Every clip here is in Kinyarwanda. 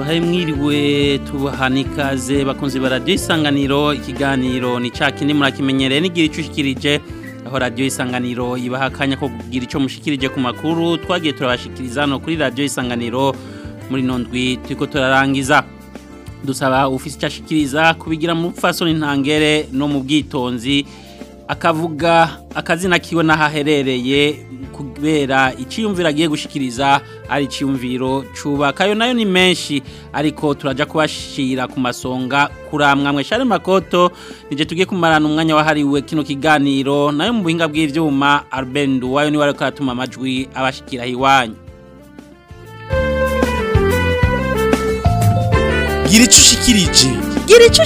Tubahaye mwiriwe tubahana ikaze bakunze ba radiyo isanganiro. Ikiganiro ni cya kindi murakimenyereye n'igira icyo ushikirije aho radiyo isanganiro ibaha akanya ko kugira icyo mushikirije ku makuru twagiye turabashikiriza hano kuri radiyo isanganiro. Muri ndwi turi turarangiza. Dusaba ufite icyo ashikiriza kubigira mu fasoni ntangere no mu bwitonzi. Akavuga akazina kiwe n'aho aherereye kubera icyiyumviro agiye gushikiriza ari icyiyumviro cyubaka ayo na yo ni menshi ariko turajya kubashira ku masonga kuramwamwe share makoto nije tugiye kumarana umwanya wahariwe kino kiganiro. Nayo mu buhinga bw'ivyuma Albert Nduwayo ni we ariko aratuma amajwi abashikira hiwanyu gira ico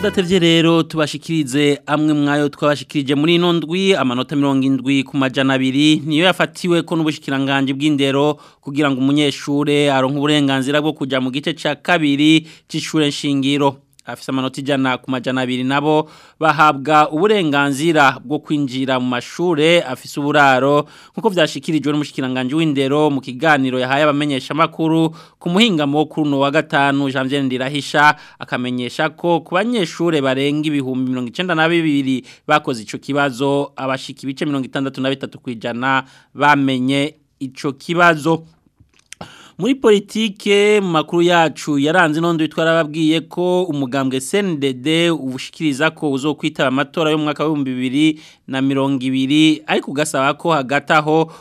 tudatevye rero tubashikirize amwe mwayo twabashikirije muri ino ndwi amanota mirongo indwi ku majana abiri niyo yafatiwe ko n'ubushikiranganje bw'indero kugira ngo umunyeshure aronke uburenganzira bwo kuja mu gice ca kabiri c'ishure nshingiro. Afise amanota ijana ku majana abiri nabo bahabwa uburenganzira bwo kwinjira mu mashure afise uburaro. Nkuko vyashikirijwe n'umushikiranganje w'indero mu kiganiro yahaye abamenyesha makuru ku muhingamo wo kuri wa gatanu Janvier Ndirahisha akamenyesha ko ku banyeshure barenga ibihumbi 92 bakoze ico kibazo abashika ibice 63 kwijana bamenye ico kibazo. Muri politike mu makuru yacu yaranze nondo twarababwiye ko umugambwe CNDD ubushikiriza ko uzokwitaba amatora yo mu mwaka wa 2020 ariko ugasaba ko hagati aho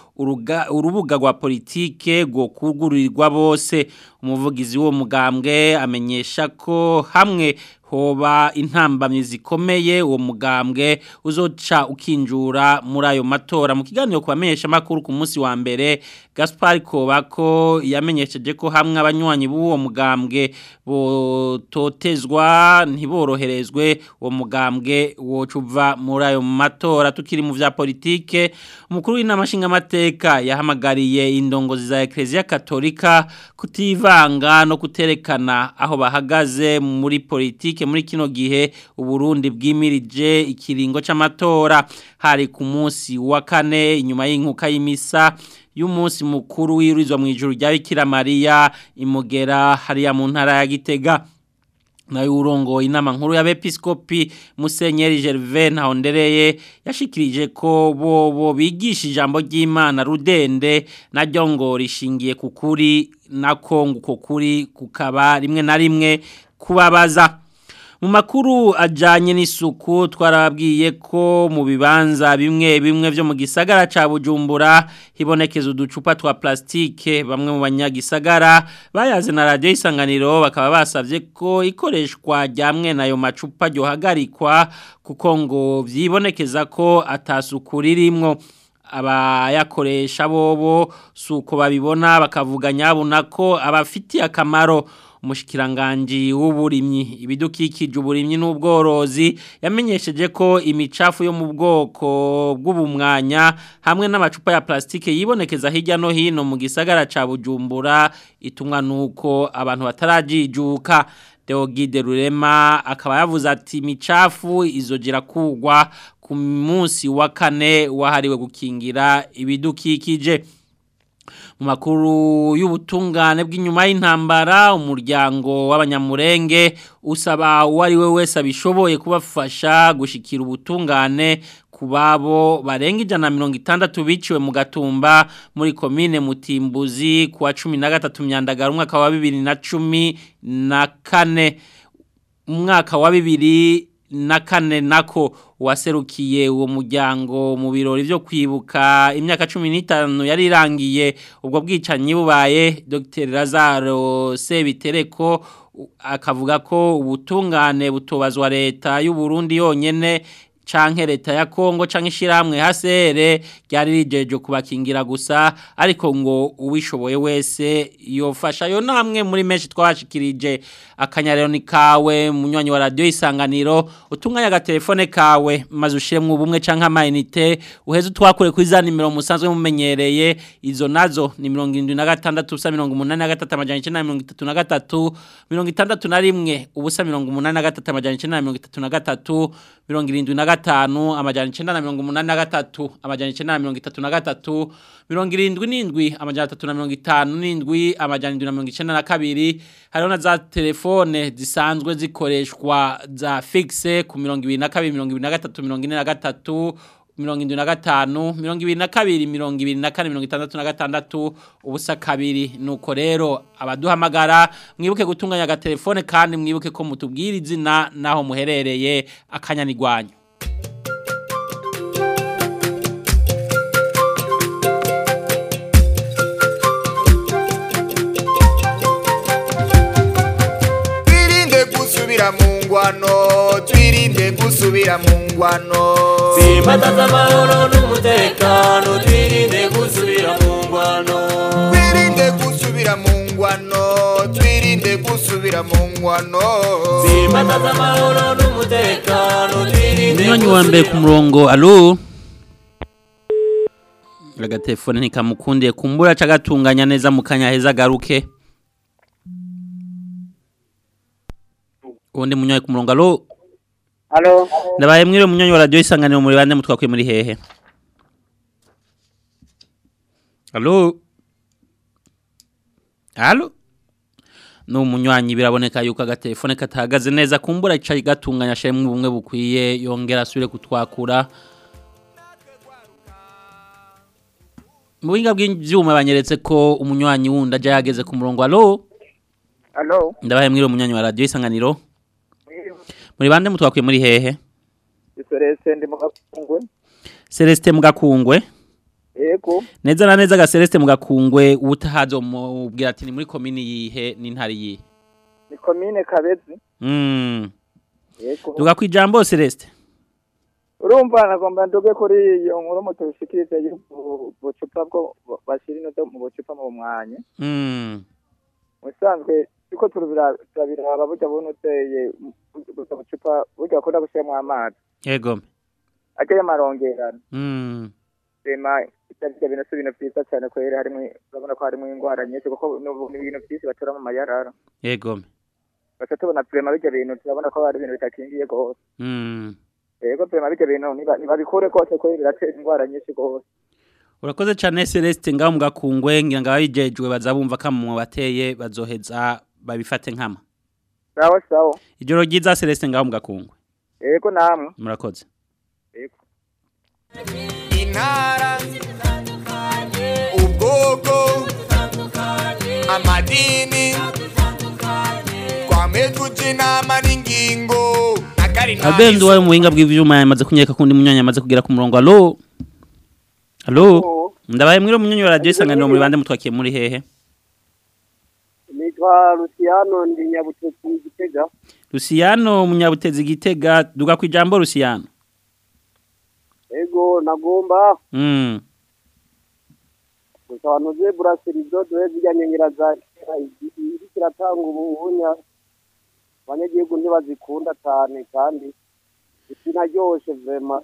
urubuga rwa politike rwo kugururirwa bose. Umuvugizi w'uwo mugambwe amenyesha ko hamwe hoba intambamyi zikomeye uwo mugambwe uzoca ukinjura muri ayo matora. Mu kiganiro kubamenyesha makuru ku munsi wa mbere Gaspar Kobako yamenyesheje ko hamwe abanywanyi b'uwo mugambwe bototezwa ntiboroherezwe uwo mugambwe wocuva muri ayo matora. Tukiri mu vya politike umukuru w'inama nshingamateka yahamagariye indongozi za Ecclesia Katolika kutivanga no kuterekana aho bahagaze muri politike. Muri kino gihe uburundi bwimirije ikiringo c'amatora. Hari ku munsi wa kane inyuma y'inkuka y'imisa y'umunsi mukuru wirizwa mu ijuru rya Bikira Maria imugera hariya mu ntara ya Gitega na yo urongo inama nkuru ya bepiskopi Musenyeri Gervais Ntahondereye yashikirije ko bobo bigisha ijambo ry'Imana rudende naryo ngo rishingiye ku kuri nako nguko kuri kukaba rimwe na rimwe kubabaza. Mu makuru ajyanye n'isuku twarababwiye ko mu bibanza bimwe bimwe byo mu gisagara cya bujumbura hibonekeza uducupa twa plastique bamwe mu banyagisagara bayaze na radiyo isanganiro bakaba basabye ko ikoreshwa rya mwene ayo macupa ryohagarikwa kuko ngo byibonekeza ko atasuku ririmo abayakoresha bobo si uko babibona bakavuga nyabuna ko abafitiye akamaro. Umushikiranganji w'uburimyi. Ibidukikije uburimyi n'ubworozi yamenyesheje ko imicafu yo mu bwoko bw'ubumwanya hamwe n'amacupa ya plastike yibonekeza hirya no hino mu gisagara ca Bujumbura itumwa nuko abantu batarajijuka. Deogide Rurema akaba yavuze ati imicafu izogera kugwa ku munsi wa kane wahariwe gukingira ibidukikije. Mu makuru y'ubutungane bw'inyuma y'intambara umuryango w'abanyamurenge usaba uwo ari we wese abishoboye kubafasha gushikira ubutungane ku babo barenga ijana na mirongo itandatu biciwe mu gatumba muri komine mutimbuzi ku wa cumi na gatatu myandagara umwaka wa bibiri na cumi na kane. Umwaka wa bibiri na kane nako waserukiye uwo muryango mu birori byo kwibuka imyaka cumi n'itanu yari irangiye ubwo bwicanyi bubaye. Dr. Lazaro Sebitereko akavuga ko ubutungane butobazwa leta y'u Burundi yonyene canke leta ya Kongo canke ishirahamwe hasere ryari rijeje kubakingira gusa ariko ngo uwishoboye wese yofasha. Yo namwe muri menshi twashikirije akanyarero ni kawe munywanyi wa radio isanganiro utunganya agatelefone kawe maze ushiremwe ubumwe canke amayinite uheze utwakure kuri za nimero musanzwe mumenyereye izo na zo ni 76 ubusa 83 amajana 933 61 ubusa 83 amajana 933 75 amajana 983 amajana 933 77 amajana 357 amajana 792 hariho na za telefone zisanzwe zikoreshwa za fixe ku 22 23 43 mirongo indwi na gatanu mirongo ibiri na kabiri mirongo ibiri na kane mirongo itandatu na gatandatu. Ubusa kabiri nuko rero abaduhamagara mwibuke gutunganya agatelefone kandi mwibuke ko mutubwira izina n'aho muherereye akanyanigwanyu ngwano twirinde gusubira mu ngwano. Amahoro n'umutekano twirinde gusubira mu ngwano. Twirinde gusubira mu ngwano twirinde gusubira mu ngwano. Amahoro n'umutekano twirinde Munywanyi wa mbere ku murongo alo? Agatelefone ntikamukundiye kumbura cagatunganya neza mu kanya heza garuke uwundi munywanyi ku murongo. Alo Halo, ndabaye mwiriwe munywanyi wa radio isanganiro muri bande mutwakwiye muri hehe. Alo alo no munywanyi biraboneka yuko agatelefone katahagaze neza. Kumbura ica gatunganya shemwe ubumwe bukwiye yongera asubire kutwakura. Mu buhinga bw'ivyuma banyeretse ko umunywanyi wundi aja yageze ku murongo. Alo halo. ndabaye mwiriwe munywanyi wa radio isanganiro. Muri bande mutwakwiye muri hehe Isorese ndi mugakungwe. Celeste Mugakungwe Yego, neza na neza ga Celeste Mugakungwe utahazo mubwira ati ni muri komini yihe n'intari yihe ni komine Kabezi. mm Yego. duga kwijambo Celeste Urumva nagomba ndoge kuri iyo nkuru mutushikirize y'ubucupa bwo bashira inodo mu bucupa mu mwanya. mm Musanzwe turabira turabiraba burya bunuteye ubwo bucupa burya akunda gushiramo amazi. yego Aje amarongerano. mm Sema ibyo bintu si ibintu byiza cyane kwera harimo urabona ko harimo ingwara nyinshi kuko ni ibintu byinshi batura mu mayarara. yego Basa tubona prema bijya bintu turabona ko hari ibintu bitakingiye gose. mm Yego prema bijya bintu niba nibabikure kose ko biratera ingwara nyinshi gose. urakoze cyane Celeste ngaho Mugakungwe ngira ngo abijejwe bazabumva kamwe bateye bazoheza babifate nkama Sawa sawa. ijoro ryiza Celeste ngaho Mugakungwe Yego namwe. murakoze. Yego. intara ubwoko amadini twame tuja inama n'ingingo Abendu wayo mu buhinga bw'ivyuma yamaze kunyereka kundi munyanya yamaze kugera ku murongo. Alo alo ndabaye mwiriwe munyanya wa radio isanganiro muri bande mutwakiye muri hehe. Nitwa Luciano ndi Nyabututsi Gitega. Luciano munyabutezi gitega duga kwijambo Luciano. Ego nagomba. Mm gusobanuze burasirizo dohe zijya nyengera za iri kiratanga ubuhunya. Abanyagihugu ntibazikunda cyane kandi sinaryoshe vrema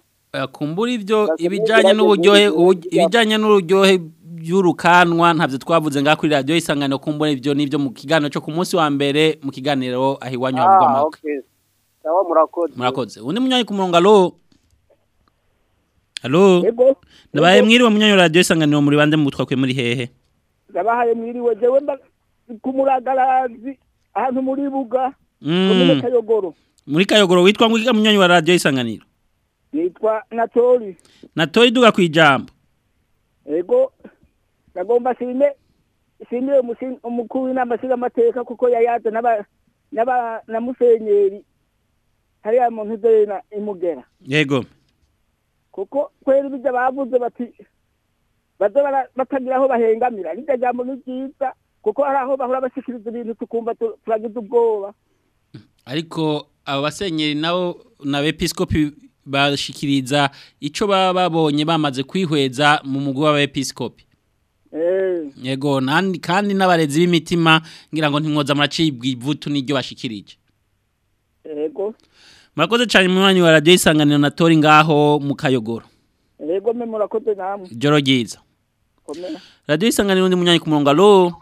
kumbura ivyo ibijanye n'uburyohe ubu- ibijanye n'ururyohe by'urukanwa ntavyo twavuze ngaho kuri radio isanganiro kumbura ivyo nivyo mu kiganiro cyo ku munsi wa mbere mu kiganiro ahiwanyu havugwa ah okay sawa murakoze. Undi munyanyi ku murongo alo alo ndabaye mwiriwe munyanyi wa radio isanganiro muri bande mu twakuye muri hehe. Ndabahaye mwiriwe jewe mba ku muragarazi ahantu muri buga komine mm. Kayogoro. Muri kayogoro witwa ngwiga munyanyi wa radio isanganiro. Nitwa Natori. Natori duga kwijambo. Ego sime simire umusi- umukuru w'inama nshingamateka kuko n'aba na musenyeri hariya mu ntuzena imugera. Yego. Kuko kwera ibyo bavuze bati batagira aho bahengamira. Rirya jambo ni ryiza kuko hari aho bahora bashikiriza ibintu tukumva tu- turagize ubwoba. Ariko abo basenyeri nabo na bepiskopi bashikiriza ico baba babonye bamaze kwihweza mu mugwi w'abepiskopi. eh yego nandi kandi n'abarezi b'imitima ngira ngo ntimwoza muracibwa ivutu n'iryo bashikirije. Ego murakoze cyane mu mwanya wa radio isanganiro na tori ngaho mu kayogoro. Ego me murakoze namwe. Joro ryiza. Komera radio isanganiro ndi munyanyi ku murongo alo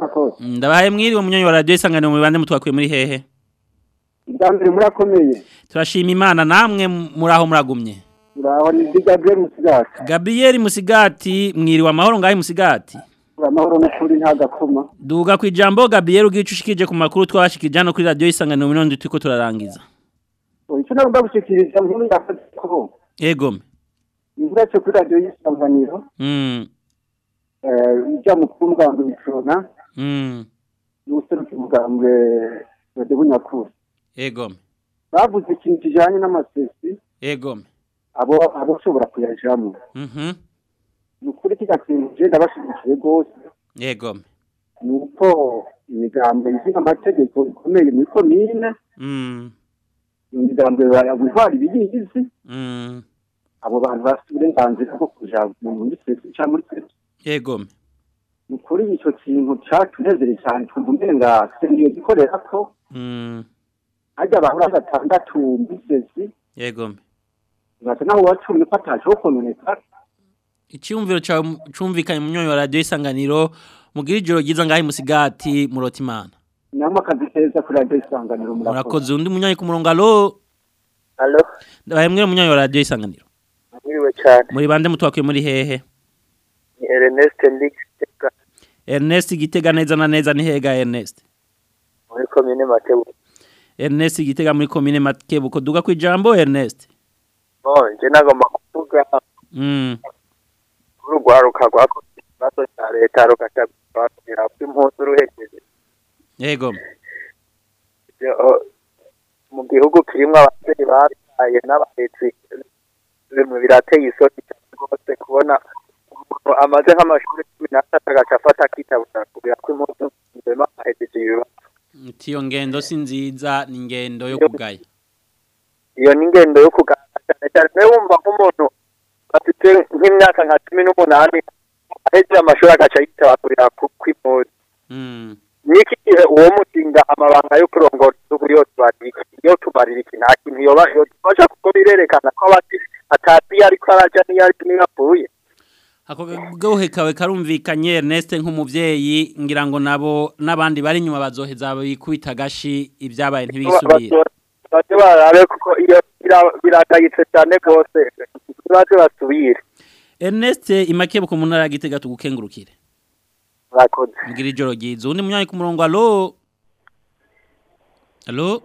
makosa ndabahaye mwiriwe munyanyi wa radio isanganiro mu bande mutwakuye muri hehe. Bwa mbere murakomeye. Turashima imana namwe muraho muragumye. Uraho ni gabriel musigati. Gabriel Musigati mwiriwe amahoro ngahe Musigati? Amahoro n'ukuri nta gakoma duga ku ijambo Gabriel ugiye ushikije ku makuru twashikije hano kuri radio isanganiro mirongo turiko turarangiza. Icyo nagomba gushikiriza nkuru yakoze ko imvura cyo kuri radiyo y'isanganiro mm ijya mu kumugambwe bicona mm n'ubuseruki umugambwe radiyo bunyakuri Egome bavuze ikintu kijanye n'amasesi. Egome abo ushobora kuyajamo mhm. Ni ukuri kijya kintu je ndabashigikiye rwose. Egome ni uko imigambwe izinga amategeko ikomeye muri komine mm. imigambwe yagwihwara ibiyizi mm. abo bantu bafite uburenganzira bwo kuja muri sesi cyangwa muri sesi Egome ni ukuri icyo kintu cyatunezere cyane twumva umenga seniyo gikorera ko mm. Hajya bahura gatandatu muri sesi Egome ntacyo naho wacumye ko ataje wo kononeka Icyumviro cyawe cumvikanye mu myonyo wa radio isanganiro mugira ijoro ryiza ngahe Musigati murotimana namwe akazi keza kuri radiyo isanganiro murakoze. Undi munyanyi ku murongo alo Alo, ndabaye mwiriwe munyanyi wa radio isanganiro. Mwiriwe cyane. muri bande mutwakuye muri hehe? Ni Ernest Ndikiteka Ernest Gitega neza na neza ni hega Ernest. Muri komine Matebu. Ernest Gitega muri commune Makebuko duga ku ijambo Ernest. Nje nagomba kuvuga. Mm. Kuri urwaruka rwakoze ikibazo cya leta rugatabira kw'impunzi ruhejeje. yego. Oh, Mu gihugu kirimwo abavyeyi babyaye n'abahetsi bimwe birateye isoni cyane rwose kubona amaze nk'amashuri cumi n'atatu agaca afata akitabura kugira ko impunzi nzima ahejeje ibibazo. tiyo ngendo si nziza ni ingendo yo kugaya. Iyo ni ingendo yo kuganira cyane cyane niba wumva nk'umuntu afite nk'imyaka nka cumi n'umunani ahejeje amashuri agaca yitabagurira kw'impunzi. Mm n'iki gihe uwo mushinga amabanga yo kurongora igihugu yo tubarira iki nta kintu yoba yodufasha kuko birerekana ko atazi iyo ariko araja n'iyo ariko niyo apfuye. Ako gagohe kawe karumvikanye Ernest nk'umuvyeyi ngira ngo nabo n'abandi bari inyuma bazoheza bikubita gashi ibyabaye ntibisubire baze barabe kuko iyo biragayitse cyane rwose. Baze basubire Ernest imakebuko mu ntara ya Gitega tugukengurukire. Murakoze. Mbwira ijoro ryiza. Undi munyanyi ku murongo alo alo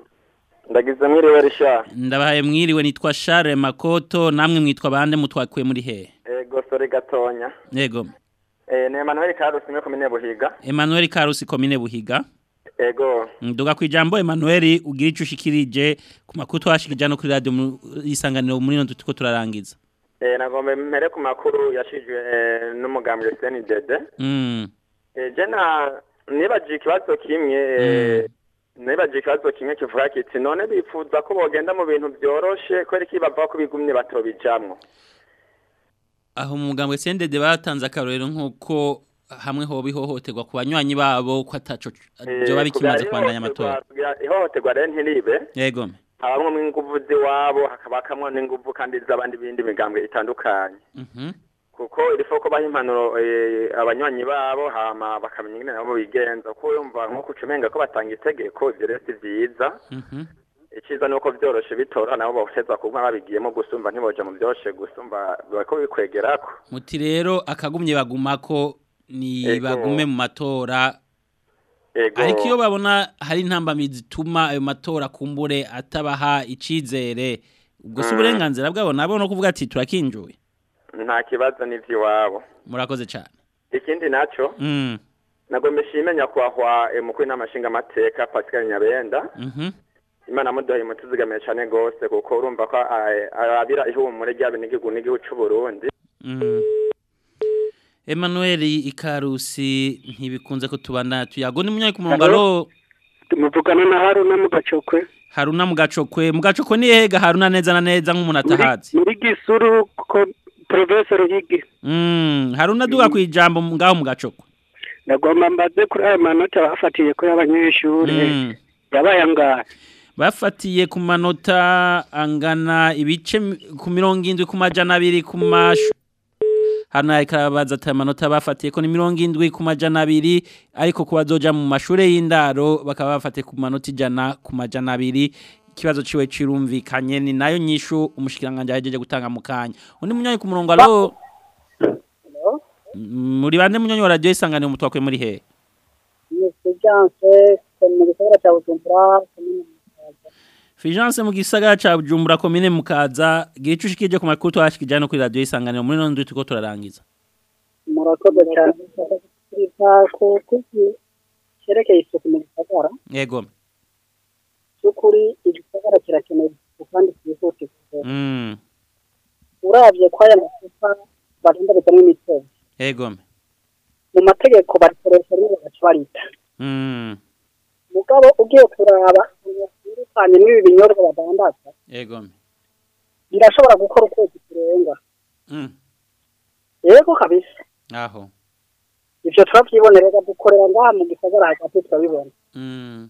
ndagize mwiriwe risha ndabahaye mwiriwe nitwa Charles Makoto namwe mwitwa bande mutwakuye muri hehe ego sore gatonya. Yego eh ni Emmanuel Carlos imwe komine Buhiga. Emmanuel Karusi komine Buhiga. Ego Nduga ku ijambo Emmanuel ugira ico ushikirije ku makuru twashikije no kuri radio isanganiro muri no tuko turarangiza. eh nagombe mpere ku makuru yashijwe eh, n'umugambwe CNDD Mm. eh je na nibaje ikibazo kimwe eh, nibaje ikibazo kimwe kivuga kiti none bifuza ko bogenda mu bintu byoroshe ko iki bava ko bigumye batobijamwo Aho mu mugambwe CNDD batanze akarorero nk'uko hamwe ho bihohoterwa ku banywanyi babo ko ataco byo babikimaze kwandanya amatora. ihohoterwa rero ntiribe Yego. habamwe inguvu ziwabo hakaba kamwe n'inguvu kandi z'abandi bindi migambwe itandukanye Mhm. kuko irifo ko baha impanuro eh, abanywanyi babo hama bakamenya ingene nabo bigenza kuko yumva nko kucumenga ko batanga itegeko ivyo rero si vyiza Mhm. iciza nuko vyoroshe bitora nabo boheza kuba babigiyemo gusumba ntiboja mu vyoroshe gusumba bako bikwegerako Muti rero akagumye bagumako ni bagume mu matora. Ariko iyo babona hari intambamizi zituma ayo matora kumbure atabaha icizere ubwo si Mm. uburenganzira bwabo. Nabo no kuvuga ati turakinjuye. Nta kibazo n'ivy'iwabo. Murakoze cyane ikindi naco mm. nagomba ishime nyakubahwa eh, mukuru n'amashinga amateka Pascal Nyabenda. Mhm imana muduhaye mutuzigamiye cyane gose kuko urumva ko eh, arabira ihumure ry'abe n'igihugu n'igihugu c'u Burundi Mm. Emmanuel Ikarusi ntibikunze ko tubana tuyago ni munyaye ku murongo Hello? alo muvugana na haruna mugacokwe haruna mu gacokwe. Mu gacokwe ni hega haruna neza na neza nk'umuntu atahazi muri gisuru ko professor Higi mm haruna duga ku ijambo ngaho mu gacokwe. Ndagomba mbaze kuri aya manota bafatiye kuri abanyeshuri. Mm. yabaye angahe bafatiye ku manota angana ibice ku mirongo indwi ku majana abiri ku mashu hano ariko arabaza ati amanota bafatiye ko ni mirongo indwi ku majana abiri ariko ku bazoja mu mashure y'indaro bakaba bafatiye ku manota ijana ku majana abiri. Ikibazo ciwe cirumvikanye ni na yo nyishu umushikiranganje ahejeje gutanga mu kanya. Undi munyanya ku murongo alo muri bande munyanya wa radio isanganiro mutwakwe muri hehe Fulgence mu gisagara cya Bujumbura komine Fulgence mu gisagara ca Bujumbura komine mukaza gira ico ushikije ku makuru twashikije hano kuri radio isanganiro muri none tuko turarangiza. Murakoze cyane. Ku kuki cyerekeye isuku mu gisagara? Yego. Cy'ukuri igisagara kirakenewe isuku kandi cyihutirwa mm urabye ko aya macupa bagenda bitamo imitobe? Yego. Mu mategeko barikoresha rimwe bagaca barita. Mm mugabo ugiye kuraba birukanye n'ibi binyobwa badandaza yego. Birashobora gukora ukwezi kurenga. Mm. Yego kabisa. Aho. Ivyo turavyibonera dukorera ngaha mu gisagara hagati turabibona mm.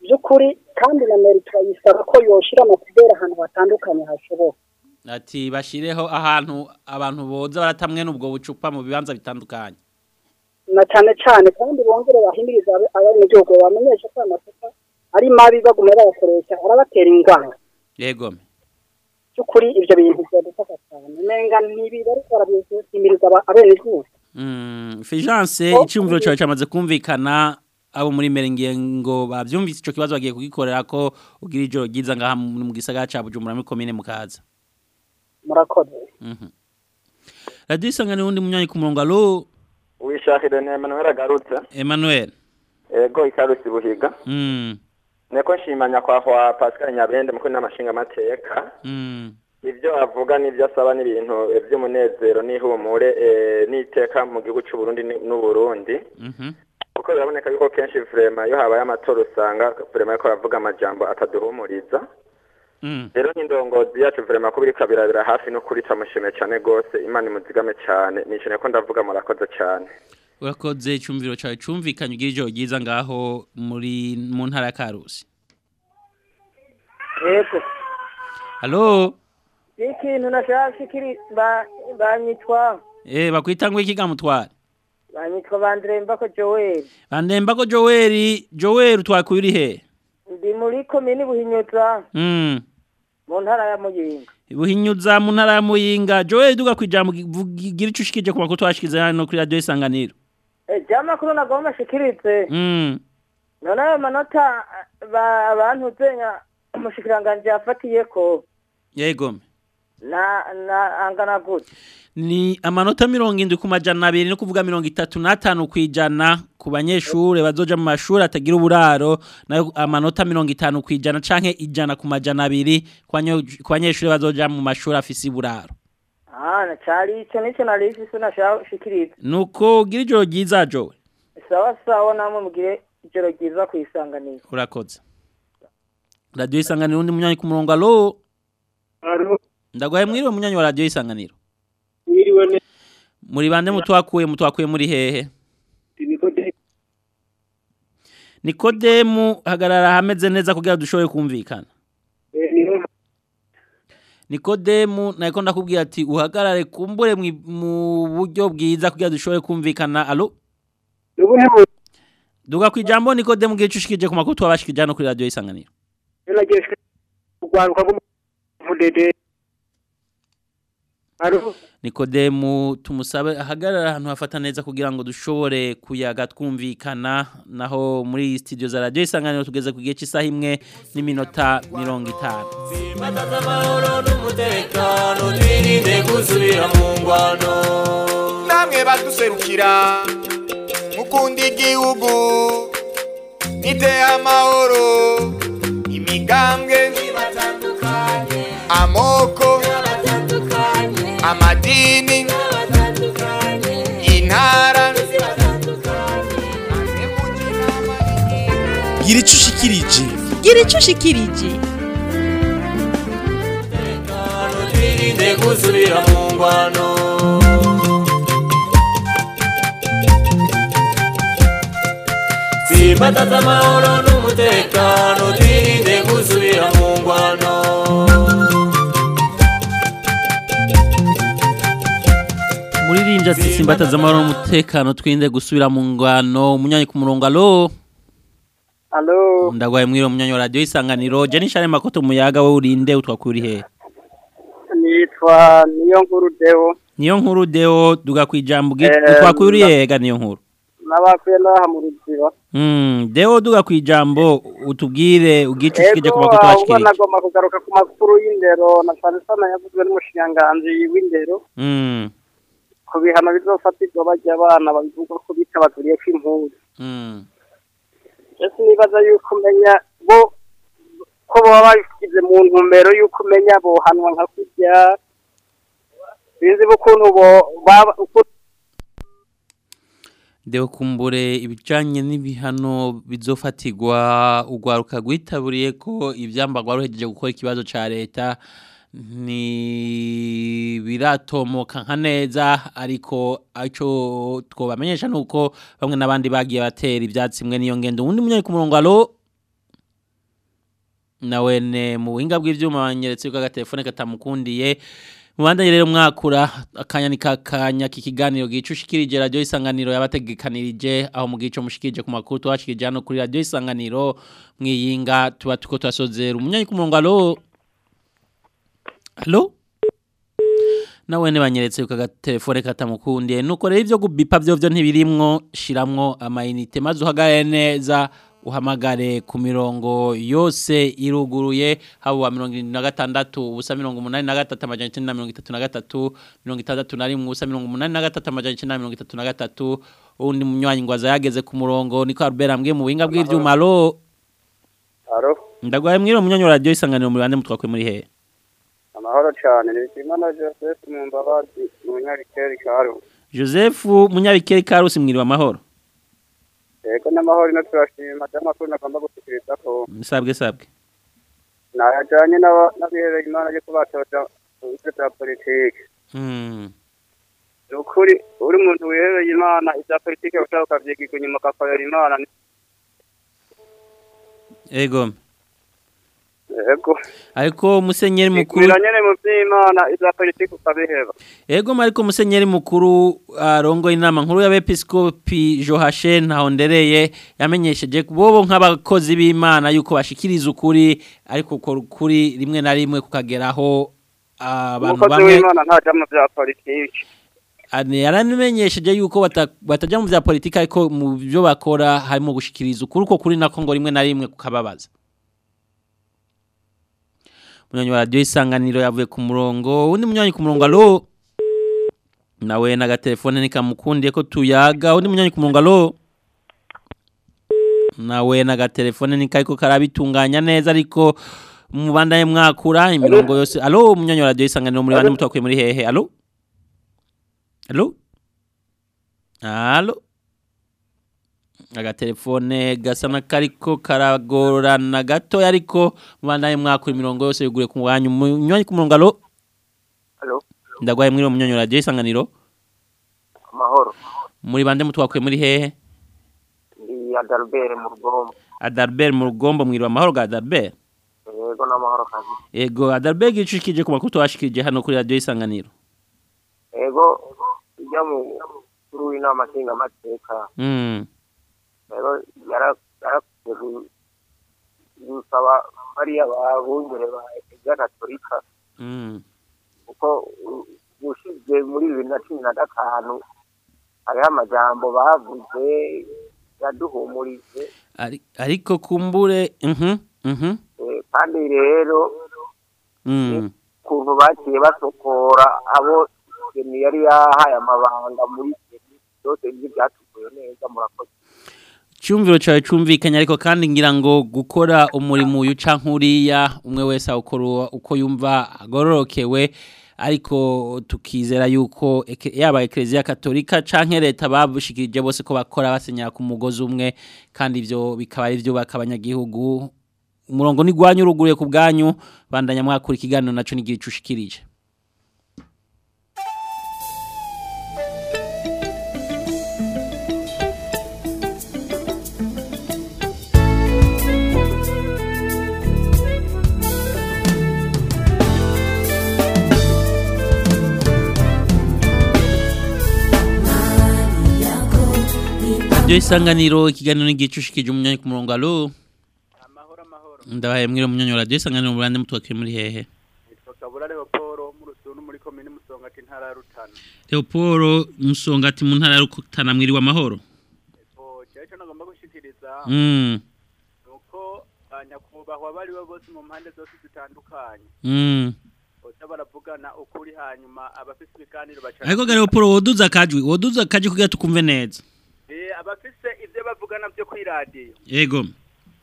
By'ukuri kandi na meri turayisaba ko yoshira amatubera ahantu hatandukanye hashoboka. Ati bashireho ahantu abantu boza baratamwe n'ubwo bucupa mu bibanza bitandukanye. Na cyane cyane kandi bongere bahimiriza abe- abenegihugu bamenyeshe ko amacupa ari mabi baguma bayakoresha arabatera indwara yego. By'ukuri ivyo bintu vyadufasha cyane. Umenga ntibi bariko barabyimiriza aba- abenegihugu mm Fulgence icumviro cyawe cyamaze kumvikana abo muri merenge ngo bavyumvise ico kibazo bagiye kugikorera ko ugira ijoro ryiza ngaha mu gisagara ca Bujumbura muri komine mukaza murakoze. Mhm. Radio isanganiro undi munyanya ku murongo. Alo wishakire ne Emmanuel agarutse. Emmanuel. Ego ikarusi buhiga. Neko nshimanya kwa kwa Pascal Nyabende mukuru n'amashinga amateka mm. Ibyo avuga n'ibyo asaba n'ibintu by'umunezero n'ihumure eh, n'iteka mu gihugu cy'u Burundi ni- n'u Burundi. Mhm kuko biraboneka yuko kenshi vrema iyo habaye amatora usanga vrema yuko aravuga amajambo ataduhumuriza. Mm. Rero nk'indongozi yacu vrema ko biriko birabira hafi no kuri tamushimiye cyane gose imana imuzigame cyane nishimiye ko ndavuga murakoze cyane urakoze icumviro cyawe cumvikanye ugira ijoro ryiza ngaho muri mu ntara ya Karusi. Yego. Alo ikintu nashaka shikiri ba banyitwa eh bakwita ngo iki gamutwara banyitwa bandremba ko Joel. Bandemba ko Joel Joel utwakuye uri he? Ndi muri komini buhinyuza. Mm mu ntara ya Muyinga. Buhinyuza mu ntara ya Muyinga. Joel duga kwijambo gira ico ushikije ku makuru twashikize hano kuri radio isanganiro. Eh jama kuru nagomba shikiritse. Mm none ayo manota ba abantu zenya umushikiranganje yafatiye ko yego. Na na angana gute? Ni amanota mirongo indwi ku majana abiri no kuvuga mirongo itatu n'atanu ku ijana ku banyeshure bazoja mu mashuri atagira uburaro na yo amanota mirongo itanu ku ijana canke ijana ku majana abiri ku banyeshure bazoja mu mashuri afise uburaro. Ah na cari ico nico nari ifise nashaka shikiritse nuko gira ijoro ryiza jowe sawa sawa namwe mugire ijoro ryiza kwisanganira urakoze. Radio isanganiro undi munyanyi ku murongo alo? Alo. ndagwaye mwiriwe munyanyi wa radio isanganiro. Mwiriwe ne muri bande mutwakuye mutwakuye muri hehe? Nikode nikodemu. Hagarara hameze neza kugira dushobore kumvikana. Nikodemu nako ndakubwira ati uhagarare kumbure mu buryo bwiza kugira dushobore kumvikana. Alo duga kwijambo nikodemu gihe ushikije ku makuru twabashikije hano kuri radio isanganiro. Nikodemu tumusabe ahagarara ahantu hafata neza kugira ngo dushobore kuyaga twumvikana naho muri studio za radio isanganiro tugeze ku gihe cy'isaha imwe n'iminota mirongo itanu. Imbataza amahoro n'umutekano twirinde gusubira mu ngwano. Namwe baduserukira igihugu niteye amahoro imigambwe amoko gira icyo ushikirije gira icyo ushikirije twirinde gusubira mu ngwano simbataza amahoro n'umutekano twirinde gusubira mu ngwano muri rinja simbataza amahoro n'umutekano twinde gusubira mu ngwano umunyanyi ku murongo alo. Alo, ndagwaye munyanyi wa radio isanganiro je nishare makoto muyaga we urinde utwakuri he nitwa niyo nkuru Deo. niyo nkuru deo duga kwijambo Eh, utwakuri he niyo nkuru Nabakuye naha mu ruziba. Mm, deo duga kwijambo utubwire ugicushikije ku makoto ahubwo bashikirije nagomba kugaruka ku makuru y'indero na cyane cyane yavuzwe n'umushikiranganji w'indero Mm, ku bihano bizofatirwa bajya abana babivuga ko bitabaguriye kw'impunzi. mm. Ese nibaza yuko umenya bo ko baba babigize mu ntumbero yuko umenya bohanwa nka kurya sinzi ukuntu baba kumbure ibijanye n'ibihano bizofatirwa ugwaruka gwitaburiye ko ivyambagwa ruhejeje gukora ikibazo ca leta. Ni biratomoka nka neza ariko aco twobamenyesha nuko bamwe n'abandi bagiye batera ivyatsi mwe niyo ngendo. Undi munyayi ku murongo alo nawene mu buhinga bw'ivyuma banyeretse yuko agatelefone katamukundiye. Mubandanye rero mwakura akanya ni kakanya k'ikiganiro gicushikirije radio isanganiro yabategekanirije aho mu gico mushikirije ku makuru twashikirije hano kuri radio isanganiro. Mwiyinga tuba tuko twasozera umunyanyi ku murongo alo alo nawe banyeretse yuko agatelefone katamukundiye. Nuko rero ivyo gubipa vyo vyo ntibirimwo shiramwo amayinite. Maze uhagarare neza uhamagare ku mirongo yose iruguruye haba mirongo irindwi na gatandatu ubusa mirongo umunani na gatatu amajana icyenda na mirongo itatu na gatatu mirongo itandatu na rimwe ubusa mirongo umunani na gatatu amajana icyenda na mirongo itatu na gatatu. Uwundi munywanyi ngo yageze ku murongo. Niko Albert ambwiye mu buhinga bw'ivyuma. Alo Aro, ndagwaye mwiro munywanyi wa radio isanganiro muri bande mutwakwe muri hehe amahoro cyane. Ni Bizimana Joseph mu mbabazi mu nyarikeri karu. Joseph munyabikeri karusi mwiriwe amahoro? Yego n'amahoro no turashima. Cy'amakuru nagomba gushikiriza ko sabwe. Sabwe n'aba- n'abihereye imana yo kubatoza uburyo bwa politiki. mm. Ni ukuri uri umuntu wihereye imana ibya politiki ushaka ukavyigirwa inyuma ugakorera imana. Ni- ego. Yego ariko musenyeri mukuru ikwira nyene mu vy'imana ibya politiki ukabiheba Ego mariko musenyeri mukuru arongo inama nkuru y'abepiskopi Joachim Ntahondereye yamenyesheje bobo nk'abakozi b'Imana yuko bashikiriza ukuri ariko uko ukuri rimwe na rimwe kukageraho abantu umukozi bamwe w'imana ntaja mu vya politiki ane yaramenyesheje yuko bata- batajya mu vya politika ariko mu byo bakora harimo gushikiriza ukuri uko kuri nako ngo rimwe na rimwe kukababaza. Munywanyi wa radio isanganiro yavuye ku murongo. Undi munywanyi ku murongo alo nawe na gatelefone nikamukundiye ko tuyaga. Undi munywanyi ku murongo alo nawe na gatelefone nikariko karabitunganya neza ariko mubandaye mwakura imirongo yose. Alo munywanyi wa radio isanganiro muri bande mutwakuye muri hehe. Alo alo alo agatelefone gasa n'akariko karagorana gatoya ariko mubandaye mwakura imirongo yose yugure ku mwanya umunywanyi ku murongo alo ndagwaye muri munywanyi wa radio isanganiro amahoro. Muri bande mutwakuye muri hehe? Ndi adalbert mu rugombo Adalbert mu rugombo mwiriwe amahoro ga Adalbert? Yego n'amahoro kazi ego Adalbert gicikije ku makuru twashikirije hano kuri radio isanganiro yego ijya mu kuri w'inama nshingamateka mm rero gusaba bariya babungere ba gatolika mm. Kuko u- ushize muri bibiri na cumi na gatanu hariho amajambo bavuze yaduhumurije Ari- ariko kumbure mhm eh, kandi rero mm ukuntu bagiye basokora abo yari yahaye amabanga muri byose ni byo byatukuye neza murakoze Cyumviro cyawe cumvikanye ariko kandi ngira ngo gukora umurimo uyu canke uriya umwe wese awukora uko yumva agororokewe ariko tukizera yuko yaba eklezia katolika canke leta babushikirije bose ko bakora basenyera ku mugozi umwe kandi ivyo bikaba ari byo bakabanyagihugu umurongo ni gwanyu uruguruye ku bwanyu bandanya mwakura ikiganiro naco nigira icushikirije Radio isanganiro ikiganiro n'igicushikije umunyanya ku murongo. Alo ndabaye mwire umunyanya wa radio isanganiro mu bande mutwakire muri hehe. Kabura leoporo mu rusunu muri komine musongati ntara ya rutana. Leoporo musongati mu ntara ya Rutana mwiriwe amahoro jewe ico nagomba gushikiriza. Mm. Nuko nyakubahwa bari bo bose mu mpande zose zitandukanye. Mm. Boza baravugana ukuri hanyuma abafise ibiganiro baca Ariko ga Leoporo woduza kajwi woduza kajwi kugira tukumve neza. Abafise ivyo bavugana vyo kwiradiyo Yego.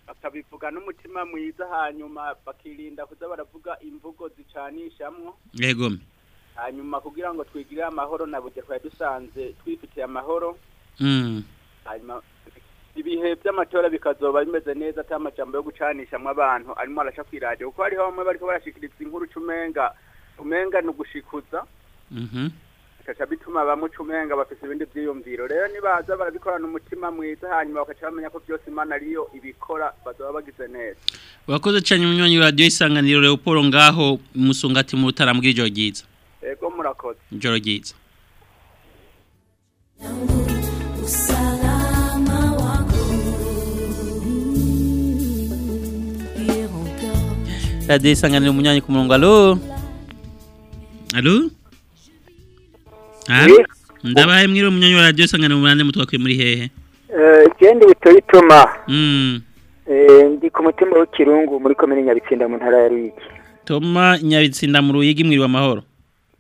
Bakabivuga n'umutima mwiza hanyuma bakirinda kuza baravuga imvugo zicanishamwo. Yego. Hanyuma kugira ngo twigire amahoro na burya twari dusanze twifitiye amahoro. Mm hanyuma ibihe by'amatora bikazoba bimeze neza ata amajambo yo gucanishamwo abantu. Arimo araca kw'iradiyo kuko hariho bamwe bariko barashikiriza inkuru cumenga. Umenga ni ugushikuza. Bikaca bituma bamwe umenga bafise ibindi vyiyumviro. Rero nibaza barabikorana umutima mwiza hanyuma bakaca bamenya ko vyose imana ariyo ibikora bazoba bagize neza. Wakoze cyane umunyanya wa radio isanganiro Leoporo ngaho musongati mu Rutana mbwira ijoro ryiza. Ego murakoze. Ijoro ryiza. Radio isanganiro umunyanya ku murongo. Alo? Alo? Ndabaye mwire umunyanya wa radio isanganiro mu bande mutwakire muri hehe? Jendi bitoye ituma. Mm ndi ku mutima w'ikirungu muri komine Nyabitsinda mu ntara ya Ruyigi. Toma nyabitsinda mu ruyigi mwiriwe amahoro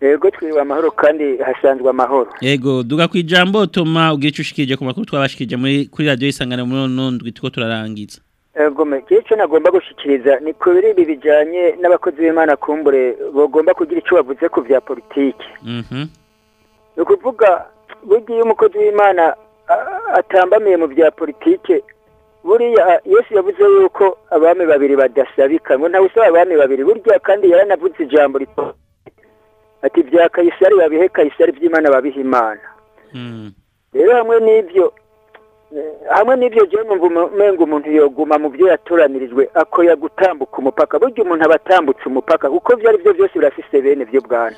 yego twiriwe amahoro kandi hasanzwe amahoro. Yego duga kwijambo Toma ugira ico ushikije ku makuru twabashikije muri kuri radio isanganiro muri nondwi tuko turarangiza. Yego me icyo nagomba gushikiriza ni ku biri bijanye n'abakozi b'Imana kumbure bagomba kugira icyo bavuze ku vya politiki. Mhm. Ni ukuvuga burya iyo umukozi w'Imana atambamiye mu vya politike buriya Yesu yavuze yuko abami babiri badasabika ngo ntawe usaba abami babiri burya kandi yaranavuze ijambo rito ati vya Kayisari babihe Kayisari vy'Imana babihe Imana. Mm rero hamwe n'ibyo eh, hamwe n'ibyo numva umenga umuntu yoguma mu byo yatoranirijwe akoya gutambuka umupaka. Burya umuntu aba atambutse umupaka kuko vyo ari byo byose birafise bene vyo bwana.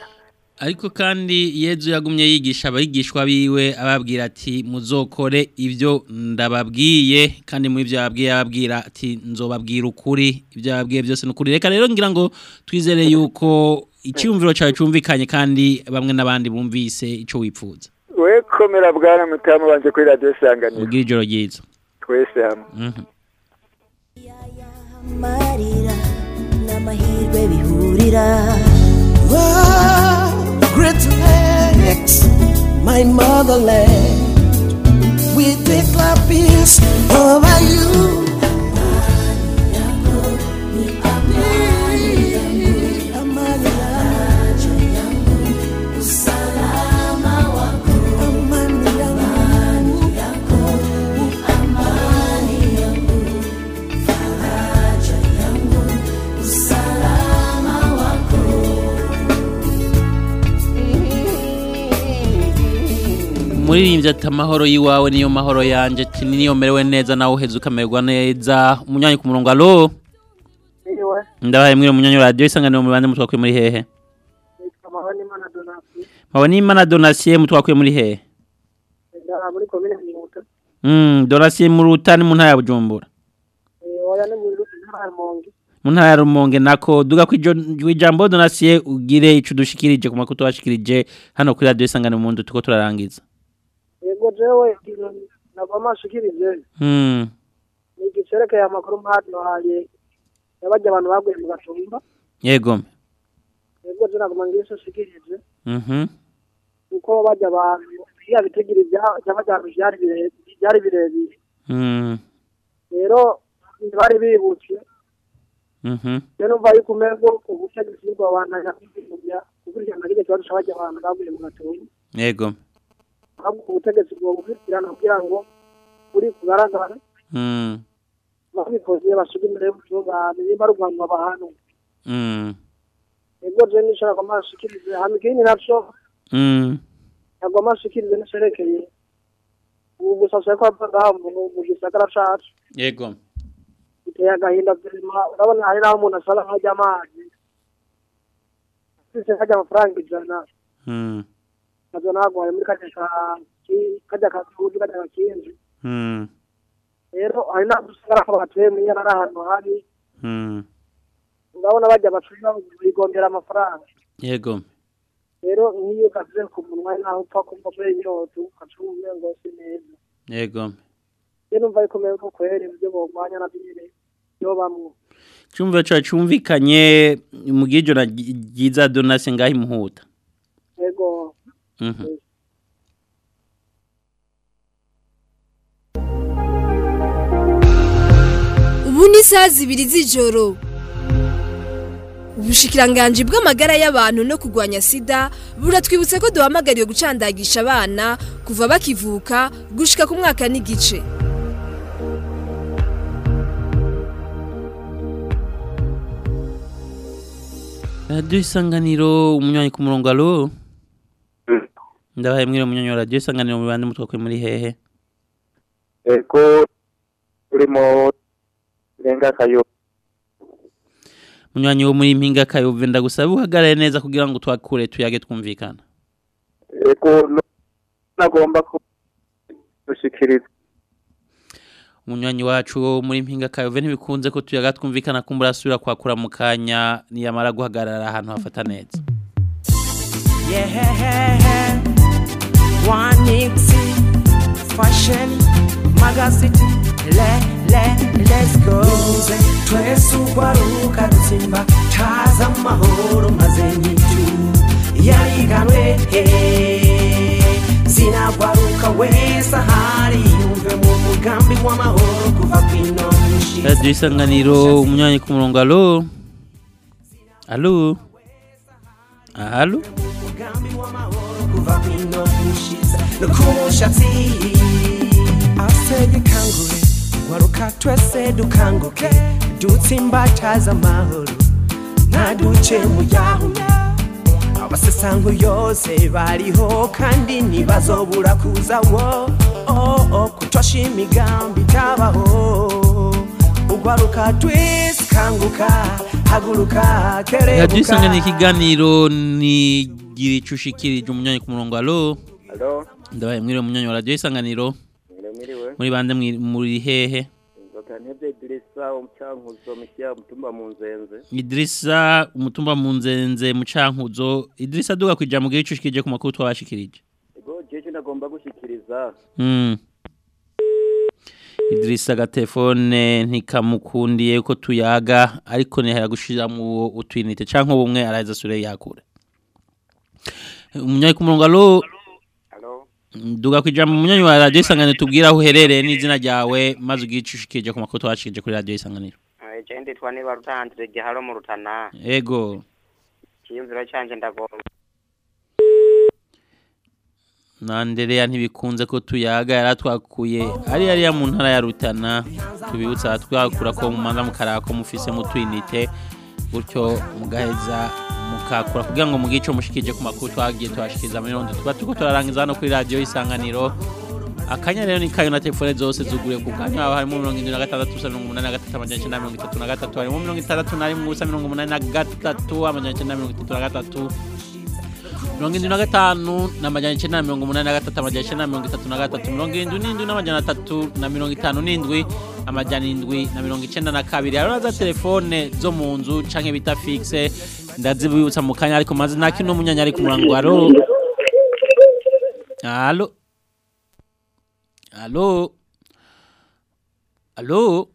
Ariko kandi Yezu yagumye yigisha abigishwa biwe ababwira ati muzokore ibyo ndababwiye. Kandi muri byo yababwiye ababwira ati nzobabwira ukuri. Ibyo yababwiye byose ni ukuri. Reka rero ngira ngo twizere yuko icyumviro cyawe cyumvikanye kandi bamwe n'abandi bumvise icyo wipfuza. We komera bwana mutamu banje kuri radio sanganiro ubwira ijoro ryiza twese hamwe. Mhm. amarira n'amahirwe bihurira. Great lakes, my motherland. We declare peace over you. Umuririmbyi ati amahoro y'iwawe niyo mahoro yanjye ati niyo merewe neza nawe uheze ukamererwa neza. Umunyanyi ku murongo alo ndabaye mwiriwe umunyanyi radiyo isanganiro mu bande mutwakwiye muri hehe? Mpaba n'imana donasiye mutwakwiye muri hehe? Donasiye mu rutani mu ntara ya bujumbura. Eh, ni mu ntara ya rumonge. Nako. Duga kwijambo donasiye ugire ico dushikirije ku makuru twashikirije hano kuri radiyo isanganiro mu ndu tuko turarangiza. Yego jewe nagoma shikirije Mm, ni igicerekeye amakuru mpaduhaye yabajya abantu baguye mu gatumba. Yego. Yego je nagoma ngisho shikirije Mhm. kuko bajya abantu iya bitegiri byabajya abantu byari birebire rero ntibari bibutse mhm. rero numva yuko umeze ubutegetsi bw'abana kugira kugira kiriya kibazo cyabajya abantu baguye mu gatumba. Yego. Ahubwo ubutegetsi bwo gukurikirana kugira ngo uri kugaragara Mm, babikoze basuga imbere y'ubutungane niba ari uguhanwa bahanwe Mm. nibwo je nishaka ko mashikirize hama ikindi naco Mm. ntabwo mashikirize nisherekeye ubu gusasa ko ngaha mu gisagara cacu Yego. biteye agahinda vyema urabona hari naho umuntu asaba nkajya amazi sisi nkajya amafaranga ijana. Navyo naguhaye muri kajya ka ki- kajya ka kihudu kajya ka kinji Mm. rero hari naho usanga ko batuye mu nyana ari ahantu hari Mm. urabona bajya bacuri bigondera amafaranga Yego. rero nk'iyo ugaze ku munwa naho upfa kumva muri inyoto ugaca umengo si neza Yego. rero numva bikomeye ko kwera ibyo bomwanya navyo nyene yo bamwe Chumva cha chumvikanye mu gijo na giza donase ngahi muhuta. Mhm. ubu ni isaha zibiri z'ijoro ubushikiranganji bw'amagara y'abantu no kurwanya sida buratwibutsa ko duhamagariwe gucandagisha abana kuva bakivuka gushika ku mwaka n'igice Radio isanganiro umunywanyi ku murongo alo. Ndabaye mwire umunywanyi wa radio isanganiro mu bande mutwakwe muri hehe. eko urimo renga kayo Munywanyi wo muri mpinga kayove ndagusaba uhagarare neza kugira ngo twakure tuyage twumvikana. eko no- nagomba ko dushikiriza Umunywanyi wacu wo muri mpinga kayove ntibikunze ko tuyaga twumvikana kumbura asubira kwakura mu kanya niyamara guhagarara ahantu hafata neza. Yeah, Wanixi Fashion Magazine Le, le, let's go dutsimba Taza amahoro maze nyitu Yariganwe Sinagwaruka wese ahari Yumve mu mugambi w'amahoro Kuva kwino isanganiro umunyanyi ku murongo alo. Alo. Alo. kuva kwino no kumushatsi asege kangure waruka twese dukanguke dutsimbataza amahoro. Ntaduce mu yahuye abasesango yose bariho kandi ntibazobura kuza wo oh, oh, kutosha imigambi itabaho. Ugwaruka twese kanguka haguruka kerebuka isanganiro ikiganiro ni gira icushikirije umunywanyi ku murongo. Alo. Alo, Ndabaye mwire umunywanyi wa radio isanganiro. mwiriwe mwiriwe. Muri bande muri hehe. Idrissa umutumba mu nzenze mu cankuzo. Idrissa duga kwija mu gihe icushikirije ku makuru twabashikirije. Ego jeje nagomba gushikiriza. Mm. Idrissa agatelefone ntikamukundiye ko tuyaga ariko ntihera gushira mu utwinite canke ubumwe araheza sure yakure. Umunyayi ku murongo alo. Duga kwijambo umunyanyi wa radio isanganiro tubwira aho uherereye n'izina ryawe maze ugicushikije ku makuru twashikije kuri radio isanganiro. je nditwa niba rutandire giharo mu rutana Ego. ikiyumviro canje ndagomba Nandereya ntibikunze ko tuyaga yaratwakuye ari yari mu ntara ya Rutana tubibutsa twakura ko mu manza mukaraka ko mufise mu twinite gutyo mugaheza mukakura kugira ngo mugico mushikije ku makuru twagiye twashikiriza muri rondo tuba tuko turarangiza hano kuri radio isanganiro. Akanya rero ni kayo na telefone zose zuguriye ku kanya. Haba harimo mirongo indwi na gatandatu ubusa mirongo umunani na gatatu amajana icyenda mirongo itatu na gatatu. Harimo mirongo itandatu na rimwe ubusa mirongo umunani na gatatu amajana icyenda mirongo itatu na gatatu. Mirongo indwi na gatanu n'amajana icyenda na mirongo umunani na gatatu amajana icyenda na mirongo itatu na gatatu. Mirongo irindwi n'indwi n'amajana atatu na mirongo itanu n'indwi amajana indwi na mirongo icyenda na kabiri. Hariho za telefone zo mu nzu canke bita fixe ndazibibutsa mu kanya ariko maze nta kintu umunyanya ari ku murango alo? Alo? Alo? Alo?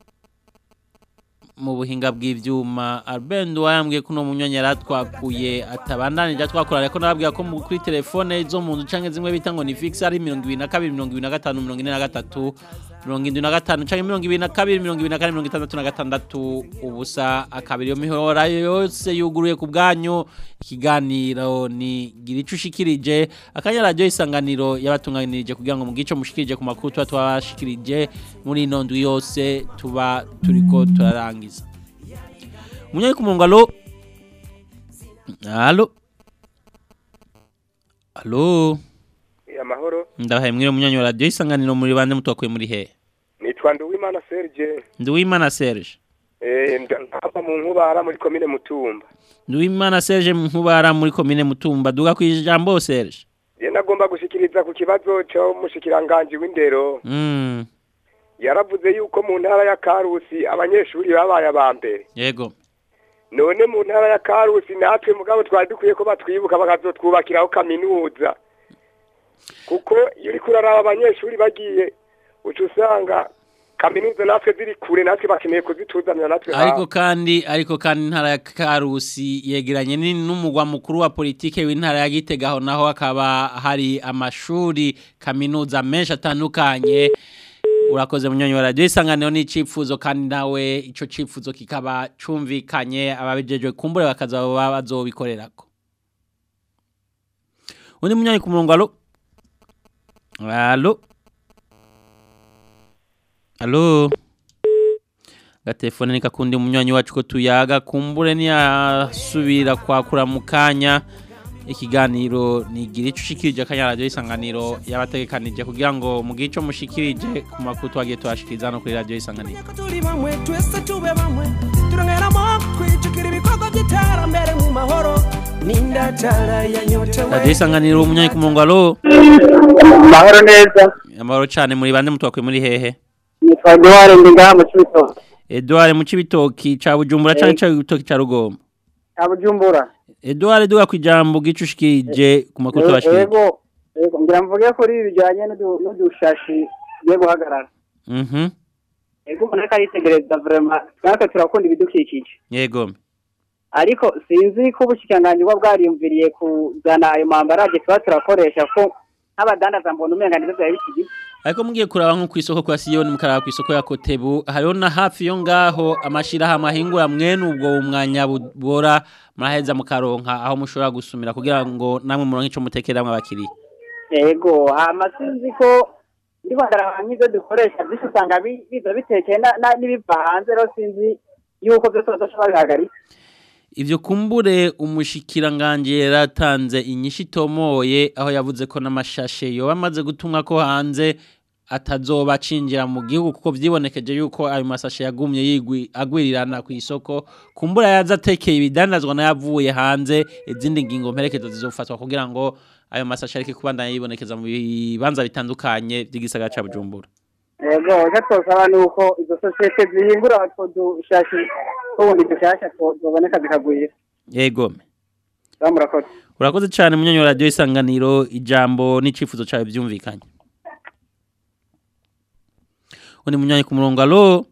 Mu buhinga bw'ivyuma. Albert wayambwiye ko no munyanya yaratwakuye atabandanije atwakura ariko nababwira ko kuri telefone zo mu nzu canke zimwe bita ngo ni fixe ari 22 25 43 mirongo indwi na gatanu canke mirongo ibiri na kabiri mirongo ibiri na kane mirongo itandatu na gatandatu ubusa akabiri. Iyo mihora yose yuguruye ku bwanyu ikiganiro ni ico ushikirije. Akanya radio isanganiro yabatunganirije kugira ngo mugico mushikirije ku makuru tuba twabashikirije muri ino ndwi yose tuba turiko turarangiza. Munyayi ku murongo alo alo alo amahoro. Ndabahaye mwiriwe munyanyi wa radio isanganiro muri bande mutwakuye muri hehe nitwa Nduwimana Serge. Nduwimana Serge. Eh ndava mu nkubara muri komine Mutumba. Nduwimana Serge nkubara muri komine Mutumba. Duga kwijambo Serge. Je nagomba gushikiriza ku kibazo cyo mushikiranganje w'indero. Mm yaravuze yuko mu ntara ya Karusi abanyeshuri babaye abambere yego. None mu ntara ya Karusi natwe mugabo twari dukwiye ko batwibuka bakazotwubakiraho kaminuza. Kuko iyo uriko uraraba abanyeshuri bagiye uca usanga kaminuza natwe ziri kure natwe bakeneye kuzituzanira natwe ariko kandi ariko kandi intara ya Karusi yegeranye n'umugwa mukuru wa politike w'intara ya Gitega aho naho akaba hari amashuri kaminuza menshi atandukanye. Urakoze munyonyi wa radio isanganiro n'icipfuzo kandi nawe ico cipfuzo kikaba cumvikanye ababijejwe kumbure bakaza bazobikorerako. Undi munyonyi ku murongo alo alo gatelefone ni kakundi umunywanyi wacu ko tuyaga. Kumbure ntiyasubira kwakura mu kanya. Ikiganiro nigira ico ushikirije akanya radio isanganiro yabategekanije kugira ngo mu gihe ico mushikirije ku makuru twagiye tuhashikiriza no kuri radio isanganiro by'iterambere mu mahoro n'indatara yanyotewe radio isanganiro umunywanyi ku murongo alo mahoro neza. Amahoro cane muri bande mutwakuye muri hehe. Nitwa Edouard ndi ngaha mu Cibitoke Edouard mu Cibitoki ca Bujumbura canke ca Cibitoki ca Rugombo. Ca Bujumbura. Edouard duga kwijambo gicu ushikirije ku makuru twashikirije yego yego ngira mvuge kuri ibi bijanye n'udu- n'udushashi bigiye guhagarara. Mhm. Yego umuntu ariko aritegereza vraiment natwe turakunda ibidukikije. Yego. Ariko sinzi ko ubushikiranganji buba bwariyumviriye kuzana ayo mambarage tuba turakoresha ko nk'abadandaza mbona umenga nivyo vyari bikigize ariko mugiye kuraba nko kw'isoko kwa Siyoni mukaraba kw'isoko ya Kotebu hariho na hafi yo ngaho amashirahamwe ahingura mwene ubwo umwanya bora muraheza mukaronka aho mushobora gusumira kugira ngo namwe muronke ico mutekeramwe abakiriya. Yego hama sinzi ko ndiko ndaraba nk'ivyo dukoresha vyinshi usanga bi- biza bitekeye n'ibiva hanze rero sinzi yuko vyose bazoshobora bihagarika. Ivyo kumbure umushikiranganje yaratanze inyishu itomoye aho yavuze ko n'amashashe yo bamaze gutumwa ko hanze atazoba cinjira mu gihugu kuko vyibonekeje yuko ayo masashe yagumye yigwi agwirirana ku isoko kumbura yaza atekeye ibidandazwa nayavuye hanze izindi ngingo mperekezo zizofatwa kugira ngo ayo masashe areke kubandanya yibonekeza mu bibanza bitandukanye vy'igisagara ca Bujumbura. Yego icyo twosaba ni uko izo sosiyete zihingura utwo dushasha two- tuboneka zikagwira yego. Murakoze urakoze cyane munyonyi wa radio isanganiro. Ijambo n'icifuzo cawe byumvikanye. Undi munyonyi ku murongo alo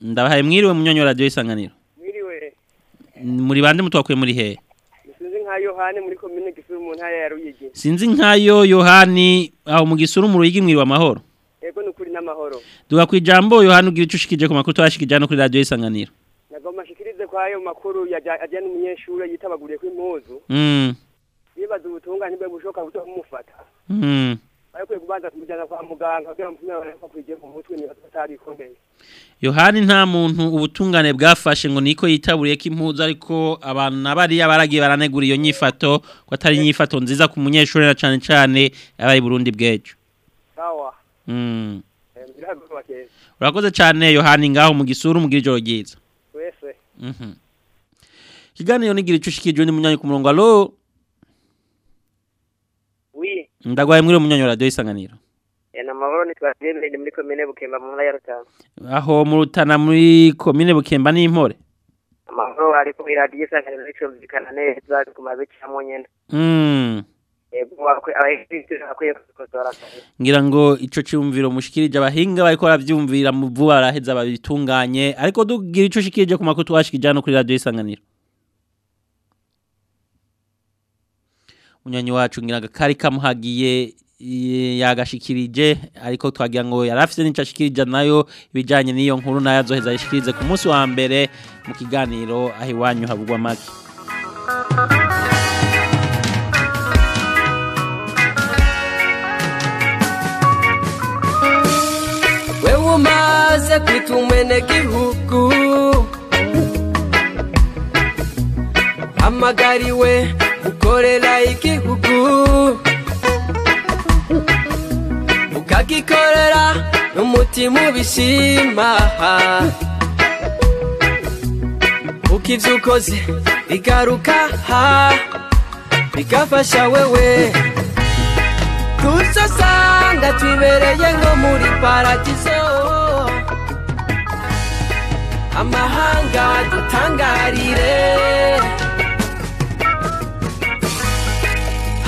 ndabahaye mwiriwe munyonyi wa radio isanganiro. Mwiriwe. Muri bande mutwakuye muri he? Sinzi nka yohani muri komine gisuru mu ntara ya ruyigi. Sinzi nkayo yohani aho mu gisuru mu ruyigi mwiriwe amahoro. Yego ni n'amahoro. Duga ku ijambo yohani ugira ico ushikije ku makuru twashikije hano kuri radio isanganiro. Nagomba nshikirize ko ayo makuru yaja- ajyana umunyeshuri yitabaguriye kw'impuzu mm bibaza ubutungane bwe bushoboka buto kumufata. Mm ariko kubanza kumujyana kwa muganga kugira ngo bareko kwigiye mu mutwe niba atarikomeye Yohani nta muntu ubutungane bwafashe ngo niko yitaburiye ko impuzu ariko abantu nabariya baragiye baranegura iyo nyifato ko atari inyifato nziza ku munyeshuri na cane cane abari Burundi bwejo. sawa. Mm. keza Urakoze cyane Yohani ngaho mu gisuru mugira ijoro ryiza. Mhm. Kiganiro nigira ico shikijwe ni munyanyi ku murongo alo ndagwaye mwiri munyanyi wa radio isanganiro. na mahoro nitwavyemeye muri komine bukemba mu ntara ya rutanga Aho mu rutana muri komine Bukemba n'impore. amahoro ariko iradiyo isanganiro ricumvikana neza biguma bicamwo nyene Mm. Ngira ngo ico cyumviro mushikirije abahinga bariko baravyumvira mu vuba baraheza babitunganye ariko dugira ico shikirije ku makuru twashikije hano kuri radio isanganiro. Munyanyi wacu ngira ngo kari kamuhagiye yagashikirije ariko twagira ngo yari afite n'icyo ashikirije na yo ibijyanye n'iyo nkuru na yo azoheza ayishikirize ku munsi wa mbere mu kiganiro aho iwanyu havugwa make. Umaze kwita umwenegihugu hamagariwe gukorera igihugu ukagikorera n'umutima ubishima. Uko ivyo ukoze bigaruka ha bigafasha wewe. Tusasanga twibereye nko muri paradiso amahanga dutangarire.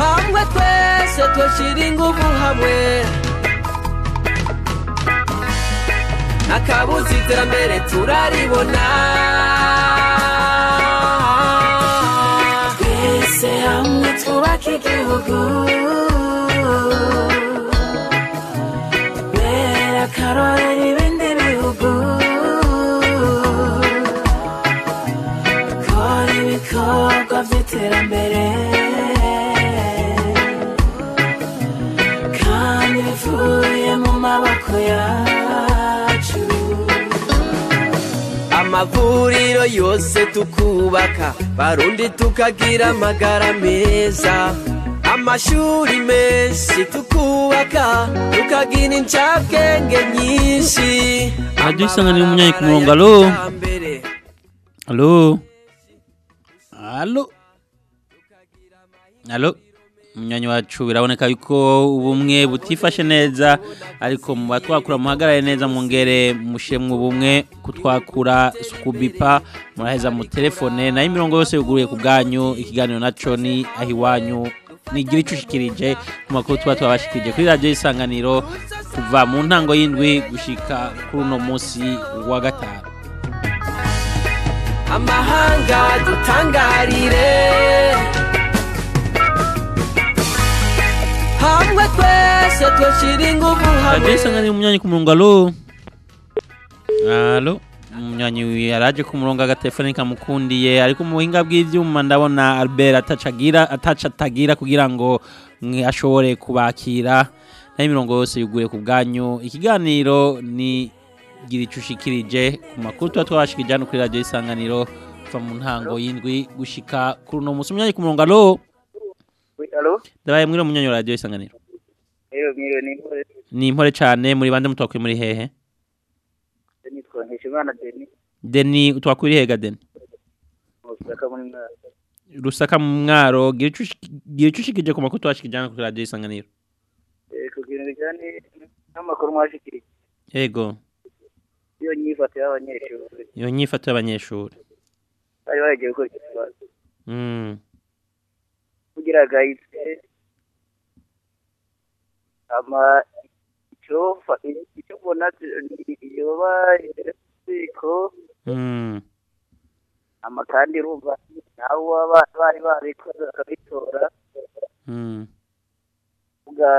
Hamwe twese twashyira ingufu hamwe. Akabuze iterambere turaribona. Twese hamwe twubake igihugu. Bera akarorero ibindi bihugu. Ibikorwa by'iterambere kandi bivuye mu maboko yacu. Amavuriro yose tukubaka barundi tukagira amagara meza. Amashuri menshi tukubaka tukagira incabwenge nyinshi. Radiyo isanganiro umunyanyi ku murongo. alo alo alo alo umunyanyi wacu biraboneka yuko ubumwe butifashe neza ariko mu batwakura muhagarare neza mwongere mushemwe ubumwe kutwakura sukubipa muraheza mu telefone na yo imirongo yose yuguruye ku bwanyu ikiganiro naco ni aho iwanyu nigira ico ushikirije ku makuru tuba twabashikirije kuri radiyo isanganiro kuva mu ntango y'indwi gushika kuri uno munsi wa gatanu. Amahanga dutangarire. Hamwe twese twashyira ingufu hamwe. Isanganiro umunyanyi ku murongo alo alo umunyanyi yaraje ku murongo agatelefone kamukundiye ariko mu buhinga bw'ivyuma ndabona albert atacagira ataca atagira kugira ngo ashobore kubakira. Nayo imirongo yose yuguye ku bwanyu. Ikiganiro ni gira ico ushikirije ku makuru tuba twabashikirije hano kuri radiyo isanganiro kuva mu ntango y'indwi gushika kuri uno musi umunyanyi ku murongo alo ndabaye mwiriwe umunyanyi wa radiyo isanganiro. Ni impore cane muri bande mutwakuye muri hehe? Deni deni utwakuye hega deni rusaka mu mwaro. Gira ico ushiki- gira ico ushikije ku makuru twashikije hano kuri radiyo isanganiro. Eh, ku bintu bijyanye n'amakuru mwashikirije. Yego. Iyo nyifato y'abanyeshuri. Iyo nyifato y'abanyeshuri. Bari bagiye gukora icyo kibazo. Kugira gahitse ama icyo mbona yoba ko Mm. ama kandi urumva nabo baba bari barikoze bakabitora Mm. uga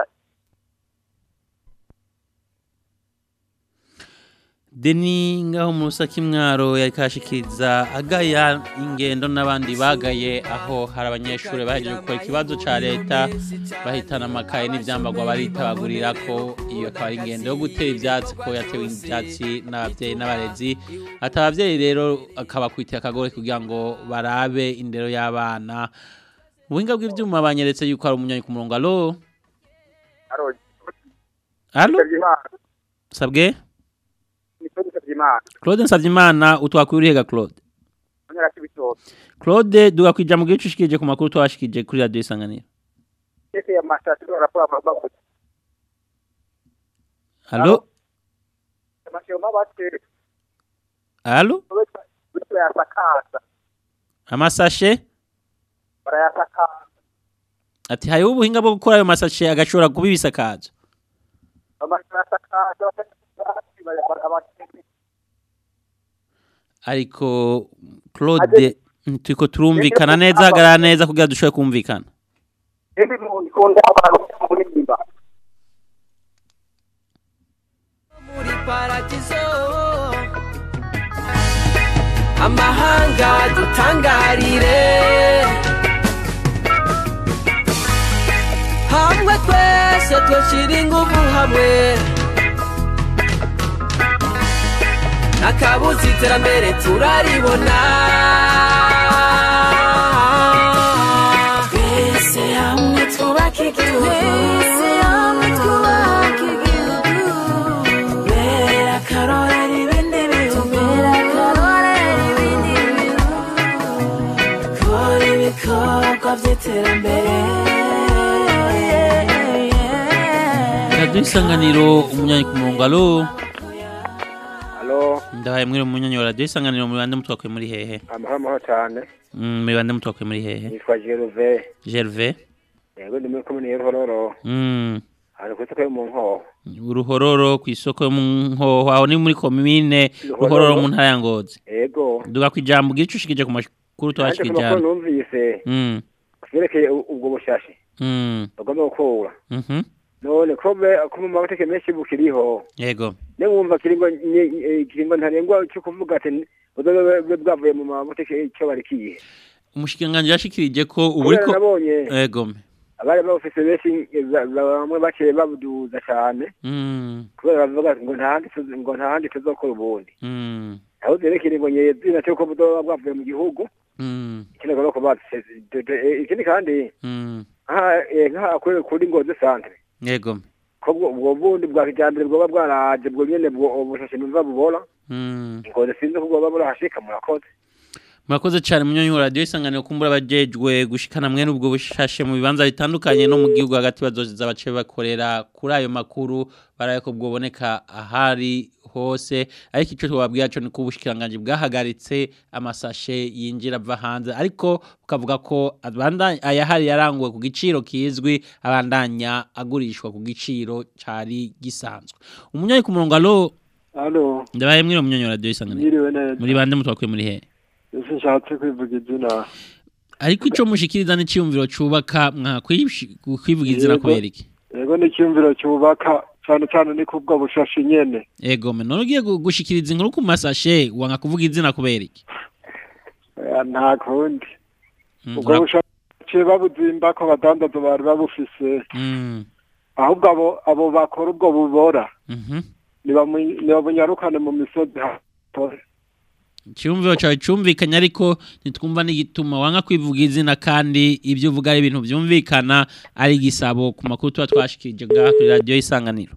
Deni ngaho mu rusaka imwaro yari kashikiriza agaya ingendo n'abandi bagaye aho hari abanyeshuri bahejeje gukora ikibazo ca leta bahitana amakaye n'ivyambagwa baritabagurira ko iyo akaba ari ingendo yo gutera ivyatsi ko yatewe ivyatsi n'abavyeyi n'abarezi. Ati abavyeyi rero akabakwitira akagore kugira ngo barabe indero y'abana. Ubuhinga bw'ivyuma banyeretse yuko hari umunyanyi ku murongo. Alo alo sabwe? Claude Nsavyimana utwakuye urihega Claude. Claude duga kwija mu gice ushikije ku makuru twashikije kuri radio isanganiro. Ese ya matatu raporo amababu. Allo? Amashyoma batse Allo? Barayasakaza. amasashe? Barayasakaza. ati hariho ubuhinga bwo gukora ayo masashe agashobora kuba ibisakazo Amasakaza ariko claude turiko turumvikana neza hagarara neza kugira dushobore kumvikana muri paradizo amahanga dutangarire hamwe twese twashyira ingufu hamwe akabuze iterambere turaribona. Twese hamwe twubake igihugu. Twese hamwe twubake igihugu. Bera akarorero ibindi bihugu. Bera akarorero ibindi bihugu. Kora ibikorwa by'iterambere. Radiyo isanganiro umunyanyi ku murongo alo ndabaye mwiri umunyanyi wa radiyo isanganiro muri bande mutwakwe muri hehe amahoro amahoro cyane. Mm, muri bande mutwakwe muri hehe Nitwa Jeruve. gerve Yego ndi muri komune y'Ruhororo. Mm, Hari ku isoko yo mu Nkoho. uruhororo ku isoko yo mu nkoho aho ni muri komine Ruhororo. mu ntara ya ngozi Yego. duga ku ijambo ico ushikije ku makuru makuru ijambo numvise Mm, kuvyerekeye u- ubwo bushashi mm, bagomba gukura. mhm, None ko me ko mu mabutike menshi bukiriho. yego Ne wumva kiringo nye- eh, kiringo ntarengwa cyo kuvuga ati buzobe bwavuye mu mabutike icyo barikiye. umushikiranganji yashikirije ko ubu nabonye yego abari bafise benshi ba- ba- bamwe baciye babuduza cyane Mm, kubera bavuga ngo nta handi tuzi- ngo nta handi tuzokora ubundi. mm, aho zerekeye ngo nyezi na cyo ko buzoba bwavuye mu gihugu. Mm, ikindi agomba kuba ikindi kandi mm, nka- eh, nka kuri ngozi santere yego ko ubwo bundi bwa kijambere bwoba bwaraje bwo nyene bushashe numva bubora Mm. ngozi sinzi ko bwoba burahashika murakoze murakoze cyane munyonyi wa radiyo isanganiro kumbura abajejwe gushikana mwene ubwo bushashe mu bibanza bitandukanye no mu gihugu hagati bazoza bace bakorera kuri ayo makuru baraye ko bwoboneka ahari hose ariko icyo twababwira cyo ni ko ubushikiranganje bwahagaritse amasashe yinjira ava hanze. Ariko bukavuga ko abandanya ayahari yaranguwe ku giciro kizwi abandanya agurishwa ku giciro cari gisanzwe. Umunyonyi ku murongo alo Halo, ndabaye mwire umunyonyi wa radiyo isanganiro. Mwiriwe neza. muri bande mutwakuye muri Ese nshatse kwivuga izina. ariko ico mushikiriza n'iciyumviro cubaka mwakwivuga izina kubera iki? Yego ni icyumviro cyubaka cyane cyane ni kubwo bushashi nyene. ego me none ugiye gu- gushikiriza inkuru ku masashe wanga kuvuga izina kubera iki Eh, Nta kundi. Mm, Ubwo bushashi babuzimba ko abadandaza bari babufise. Mm, Ahubwo abo abo bakora ubwo bubora. mhm. Nibamu- Nibabunyarukane mu misozi hatore. Iciyumviro cawe cumvikanye ariko ntitwumva n'igituma. Wanga kwivuga izina kandi ibyo uvuga ari ibintu vyumvikana ari igisabo ku makuru tuba kuri radiyo isanganiro.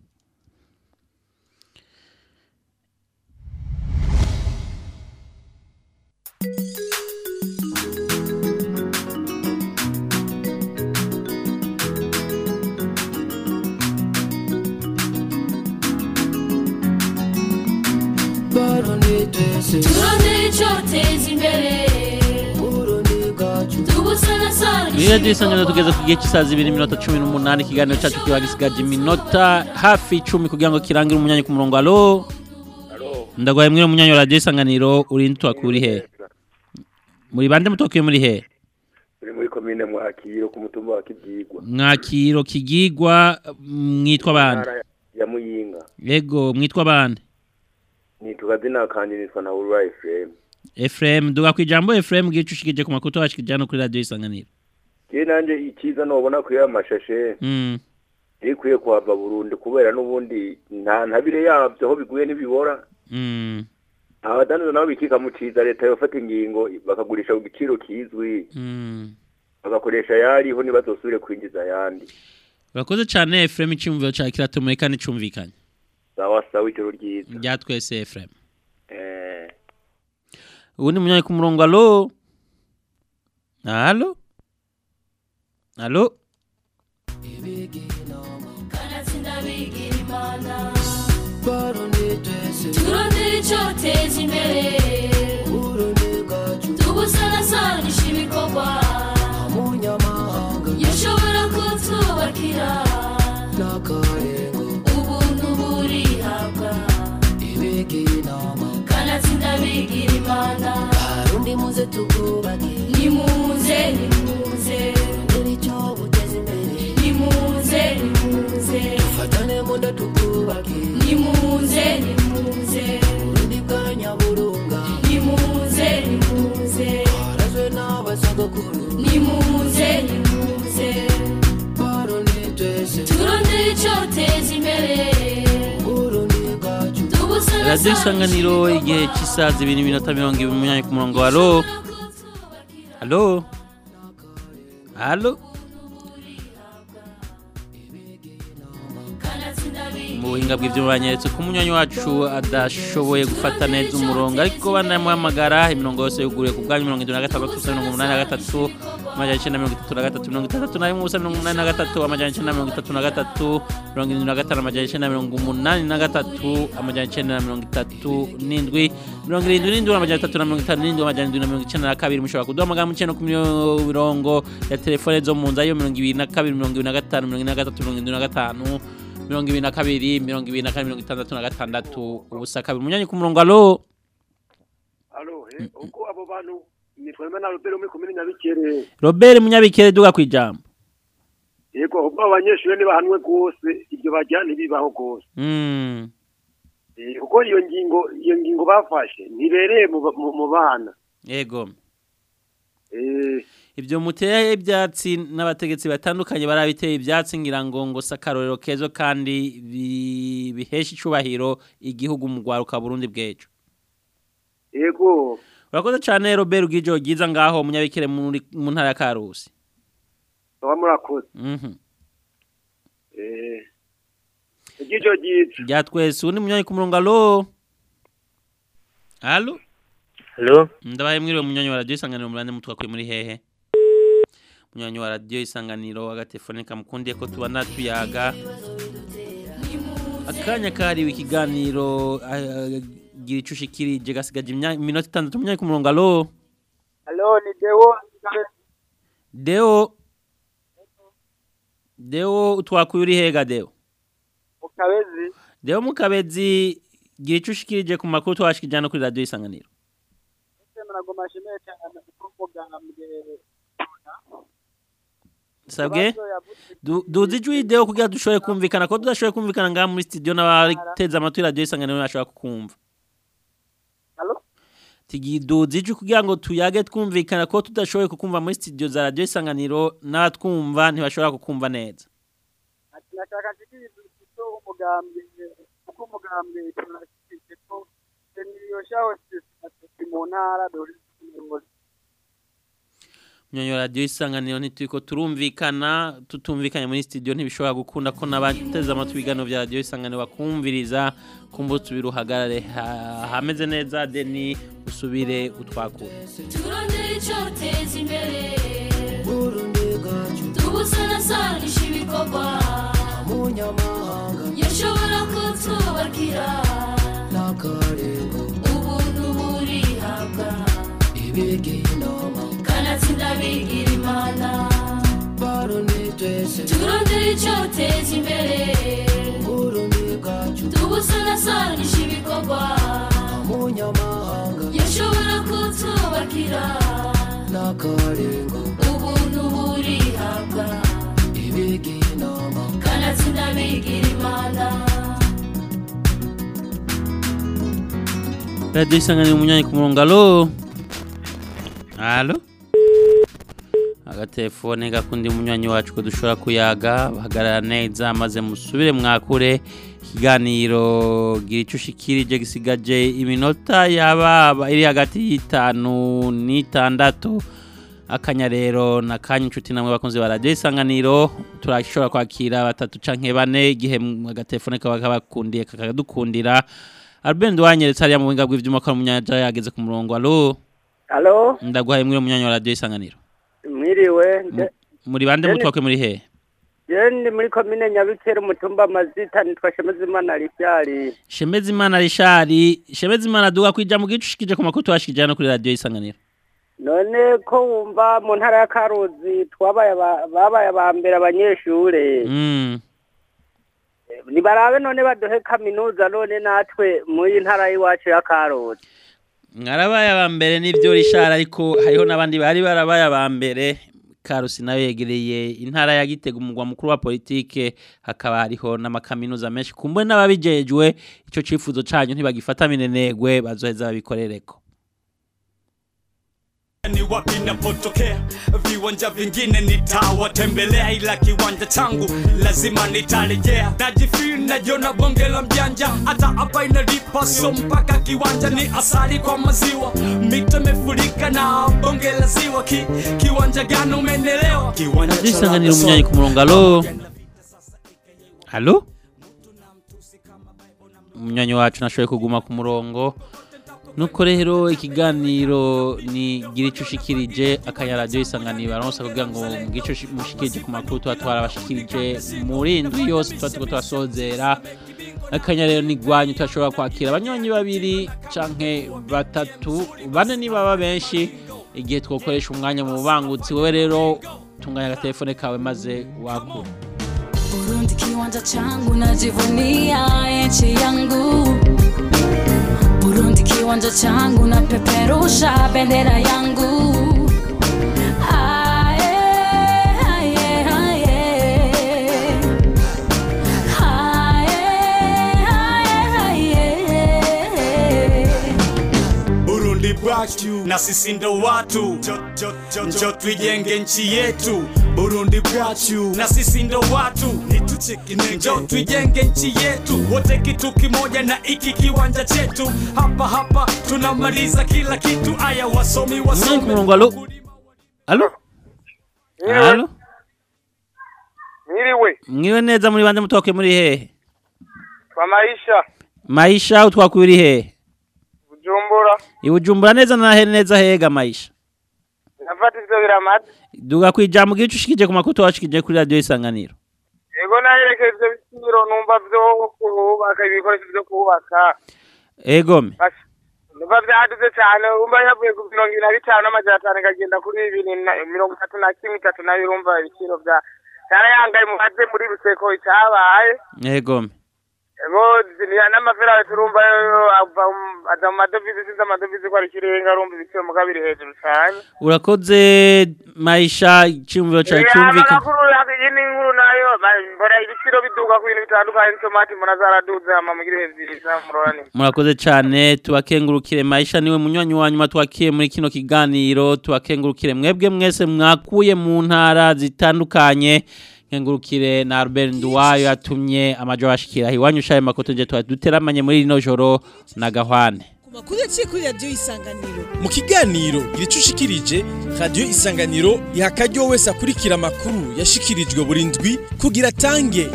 Turondere icyoteza imbere tubusanasana Muri radiyo isanganiro tugeze ku gihe cy'isaha zibiri n'iminota cumi n'umunani ikiganiro cyacu kiba gisigaje iminota hafi icumi kugira ngo kirangire umunyanyi ku murongo. Alo ndagwaye mwire umunyanyi wa radiyo isanganiro urinde twakuri he? Muri bande mutwakuye muri he? Uri muri komine mwakiro ku mutumba wa kibyigwa mwakiro kigigwa mwitwa bande? Ya muyinga. Yego mwitwa bande? Nitwa kazina kanje nitwa na urwa fm Ephraim. Duga ku ijambo Ephraim gicu ushikije ku makuru twashikije hano kuri radiyo isanganiro. Je nanje ikiza nobona kuri ya mashashe. Mm, ikwiye kuhava burundu kubera n'ubundi nta ntabire yavyo aho biguye n'ibibora mm, abadandaza nabo bikika mu ciza leta yofata ingingo bakagurisha ku giciro kizwi. Mm. bagakoresha yariho ntibazosubire kwinjiza ayandi. Urakoze cyane Ephraim iciyumviro cyawe kiratumwe kandi cumvikanye sawa sawa ijoro ryiza. Rya twese Ephraim eh. Ubundi munyanyi ku murongo alo alo alo imana turondere icyoteza imbere tubusanasanisha ibikorwa twigira imana harundi muze tugubage nimuze nimuze. Dore icyo guteza imbere nimuze nimuze. Dufatane mu nda tugubage nimuze nimuze. Urundi bwa nyaburunga nimuze nimuze. Harazwe n'abasogokuru nimuze nimuze. Baroni twese turondere icyo teza imbere. Radiyo isanganiro igihe cy'isaha zibiri n'iminota mirongo ibiri umunani ku murongo. Halo? Halo? Halo? Mu buhinga bw'ibyuma banyeretse ko umunywanyi wacu adashoboye gufata neza umurongo ariko banamuhamagara imirongo yose yuguruye ku bwanyu mirongo itatu na gatandatu ubusa mirongo umunani na gatatu amajana icyenda mirongo itatu na gatatu mirongo itandatu na rimwe ubusa mirongo umunani na gatatu amajana icyenda mirongo itatu na gatatu mirongo irindwi na gatanu amajana icyenda mirongo umunani na gatatu amajana icyenda na mirongo itatu n'indwi mirongo irindwi n'indwi amajana atatu na mirongo itanu n'indwi amajana indwi na mirongo icyenda na kabiri. Mushobora kuduha amagambo icyenda ku mirongo ya telefone zo mu nzu ariyo mirongo ibiri na kabiri mirongo ibiri na gatanu mirongo ine na gatatu mirongo irindwi na gatanu mirongo ibiri na kabiri mirongo ibiri na kane mirongo itandatu na gatandatu. Ubusa kabiri. Umunyanyi ku murongo alo eh, uko abo bantu? Nitwa na Robert muri komine Nyabikere. Robert munyabikere duga ku ijambo. Yego ubwo abanyeshuri nibahanwe rwose ibyo bajya ntibibaho rwose Mm, Eh, kuko iyo ngingo iyo ngingo bafashe ntibereye mu bana. Yego. Eh, ibyo muteye ibyatsi n'abategetsi batandukanye barabiteye ibyatsi ngira ngo ngo si akarorero keza kandi bi- bihesha icubahiro igihugu mu rwaruka burundi bw'ejo. Yego. Urakoze cyane robert ubw'ijoro ryiza ngaho munyabikere muri- mu ntara ya karusi. Baba murakoze. Mhm. Eh, iry'ijoro ryiza rya twese undi munyanya ku murongo alo alo Halo, ndabaye mwiriwe munyanya wa radiyo isanganiro murande mutwakuye muri hehe. Munyanya wa radiyo isanganiro agatelefone kamukundiye ko tubana tuyaga akanya kariwe ikiganiro ah, gira ico ushikirije gasigaje iminota itandatu munyanya ku murongo alo Halo, ni Deo. deo deo utwakuye uri hega deo Mukabezi. deo mukabezi gira ico ushikirije ku makuru twashikije hano kuri radiyo isanganiro Sema nagoma shimeye cyane kuko mugambwe. Sabwe? Du- duzi ijwi ideo kugira dushobore kumvikana. Ko tudashoboye kumvikana ngaha muri studio n'abateze amatwi radiyo isanganiro ntashobora kukumva? Tigi duzi ijwi kugira ngo tuyage twumvikana. Ko tudashoboye kukumva muri studio za radiyo isanganiro n'abatwumva ntibashobora kukumva neza? Ati nashaka nyonyo radiyo isanganiro ntituri turumvikana tutumvikanye muri studio ntibishobora gukunda ko n'abateze amatwi ibiganiro bya radiyo isanganiro bakumviriza kumva usubire uhagarare. Ha- hameze neza deni usubire utwakure turondere icyoteza imbere. Tubusanasanisha ibikorwa. Yashobora kutubakira. Ubuntu burihabwa. Kanatsinda bigira imana imbere tubusanasanisha ibikorwa yashobora kutubakira. Ubuntu burihabwa kanatsinda bigira imana radiyo isanganiro umunyanyi ku murongo alo? Alo agatelefone gakundi umunywanyi wacu ko dushobora kuyaga bahagarara neza maze musubire mwakure. Ikiganiro gira icyo ushikirije gisigaje iminota yaba iri hagati y'itanu n'itandatu. Akanya rero na kanya inshuti namwe bakunze ba radiyo isanganiro turashobora kwakira batatu canke bane igihe agatelefone kaba kabakundiye kakadukundira. Albert wanyeretse hariya mu buhinga bw'ivyuma ko umunyanja yageze ku murongo. Alo ndaguhaye mwiri umunyanya wa radiyo isanganiro. Mwiriwe. muri bande mutwakwe muri Je ndi muri komine Nyabikere umutumba Mazita nitwa Shemezimana Richard. Shemezimana Rishari Shemezimana duga kwija mu gicu shikije ku makuru twashikije hano kuri radiyo isanganiro None ko wumva mu ntara ya Karuzi twabaye aba- babaye aba mbere abanyeshure. mm. Nibarabe none baduhe kaminuza none natwe muri ntara y'iwacu ya Karuzi. Mwarabaye aba mbere n'ibyo rishara ariko hariho n'abandi bari barabaye aba mbere. Karusi na yo yegereye intara ya gitega umugwa mukuru wa politike. Hakaba hariho n'amakaminuza menshi. Kumbe n'ababijejwe ico cifuzo canyu ntibagifata minenegwe bazoheza babikorereko. Ni wapi napotokea? Viwanja vingine nitawatembelea ila kiwanja changu lazima nitarejea. Najifil najiona bonge la mjanja. Hata hapa inalipa so mpaka kiwanja ni asari kwa maziwa. Mito imefurika na bonge la ziwa. Ki, kiwanja gani umenelewa kiwanja cha Jisanganira umunyanyi ku murongo alo Alo Umunyanyi wacu nashoboye kuguma ku murongo nuko rero ikiganiro ni gira icyo ushikirije akanya radiyo isanganiro. Baronsa kugira ngo mugice mushikirije ku makuru tuba twarabashikirije muri indwi yose tuba turiko turasozera. Akanya rero ni gwanyu turashobora kwakira abanyonyi babiri canke batatu bane nibaba benshi. Igihe twokoresha umwanya mu bubangutsi wewe rero tunganya agatelefone kawe maze wakura Burundi kiwanja changu najivunia nchi yangu. kiwanja changu na peperusha bendera yangu. Burundi na sisi ndo watu. Njo tuijenge nchi yetu. Burundi bwachu na sisi ndo watu. Njo tuijenge nchi yetu. Wote kitu kimoja na iki kiwanja chetu. Hapa hapa tunamaliza kila kitu. Aya wasomi wasomi alo? Alo? Alo? Mwiriwe, mwiwe neza muri bande mutoke muri hehe kwa maisha, maisha utwakwiri hehe Bujumbura, ibujumbura neza nahe neza hega maisha nafata ivyo biramata. duga kwijambo gice ushikije ku makuru twashikije kuri radio isanganiro Ego naherekeye ivyo biciro numva vyo kubaka ibikoresho vyo kubaka. Basi, Numva vyaduze cane, umva yavuye ku mirongo ibiri na bitanu n'amajana atanu ikagenda kuri bibiri mirongo itatu na kimwe itatu na yo urumva ibiciro vya cyarayangaye mubaze muri ruseko icabaye. egome Ego ziniya n'amafaranga turumva mu- aza mu madovize sinzi amadovize ko ari ikirenga arumva ibiciro muga biri hejuru cane. urakoze maisha icyumviro cyawe cyumvikana ibiciro biduga ku bintu bitandukanye n'itomati mbona zaraduze ama mugire nziza murorane murakoze cyane tubakengurukire maisha ni we munywanyi wa nyuma twakiye muri kino kiganiro tubakengurukire mwebwe mwese mwakuye mu ntara zitandukanye nkengurukire na Albert Nduwayo yatumye amajo bashikira iwanyu shaye makoto nje twaduteramanye muri rino joro na gahwane. Makuru yaciye kuri radiyo isanganiro. Mu kiganiro icyo ushikirije radiyo isanganiro iha akaryo wese akurikira amakuru yashikirijwe buri ndwi kugira atange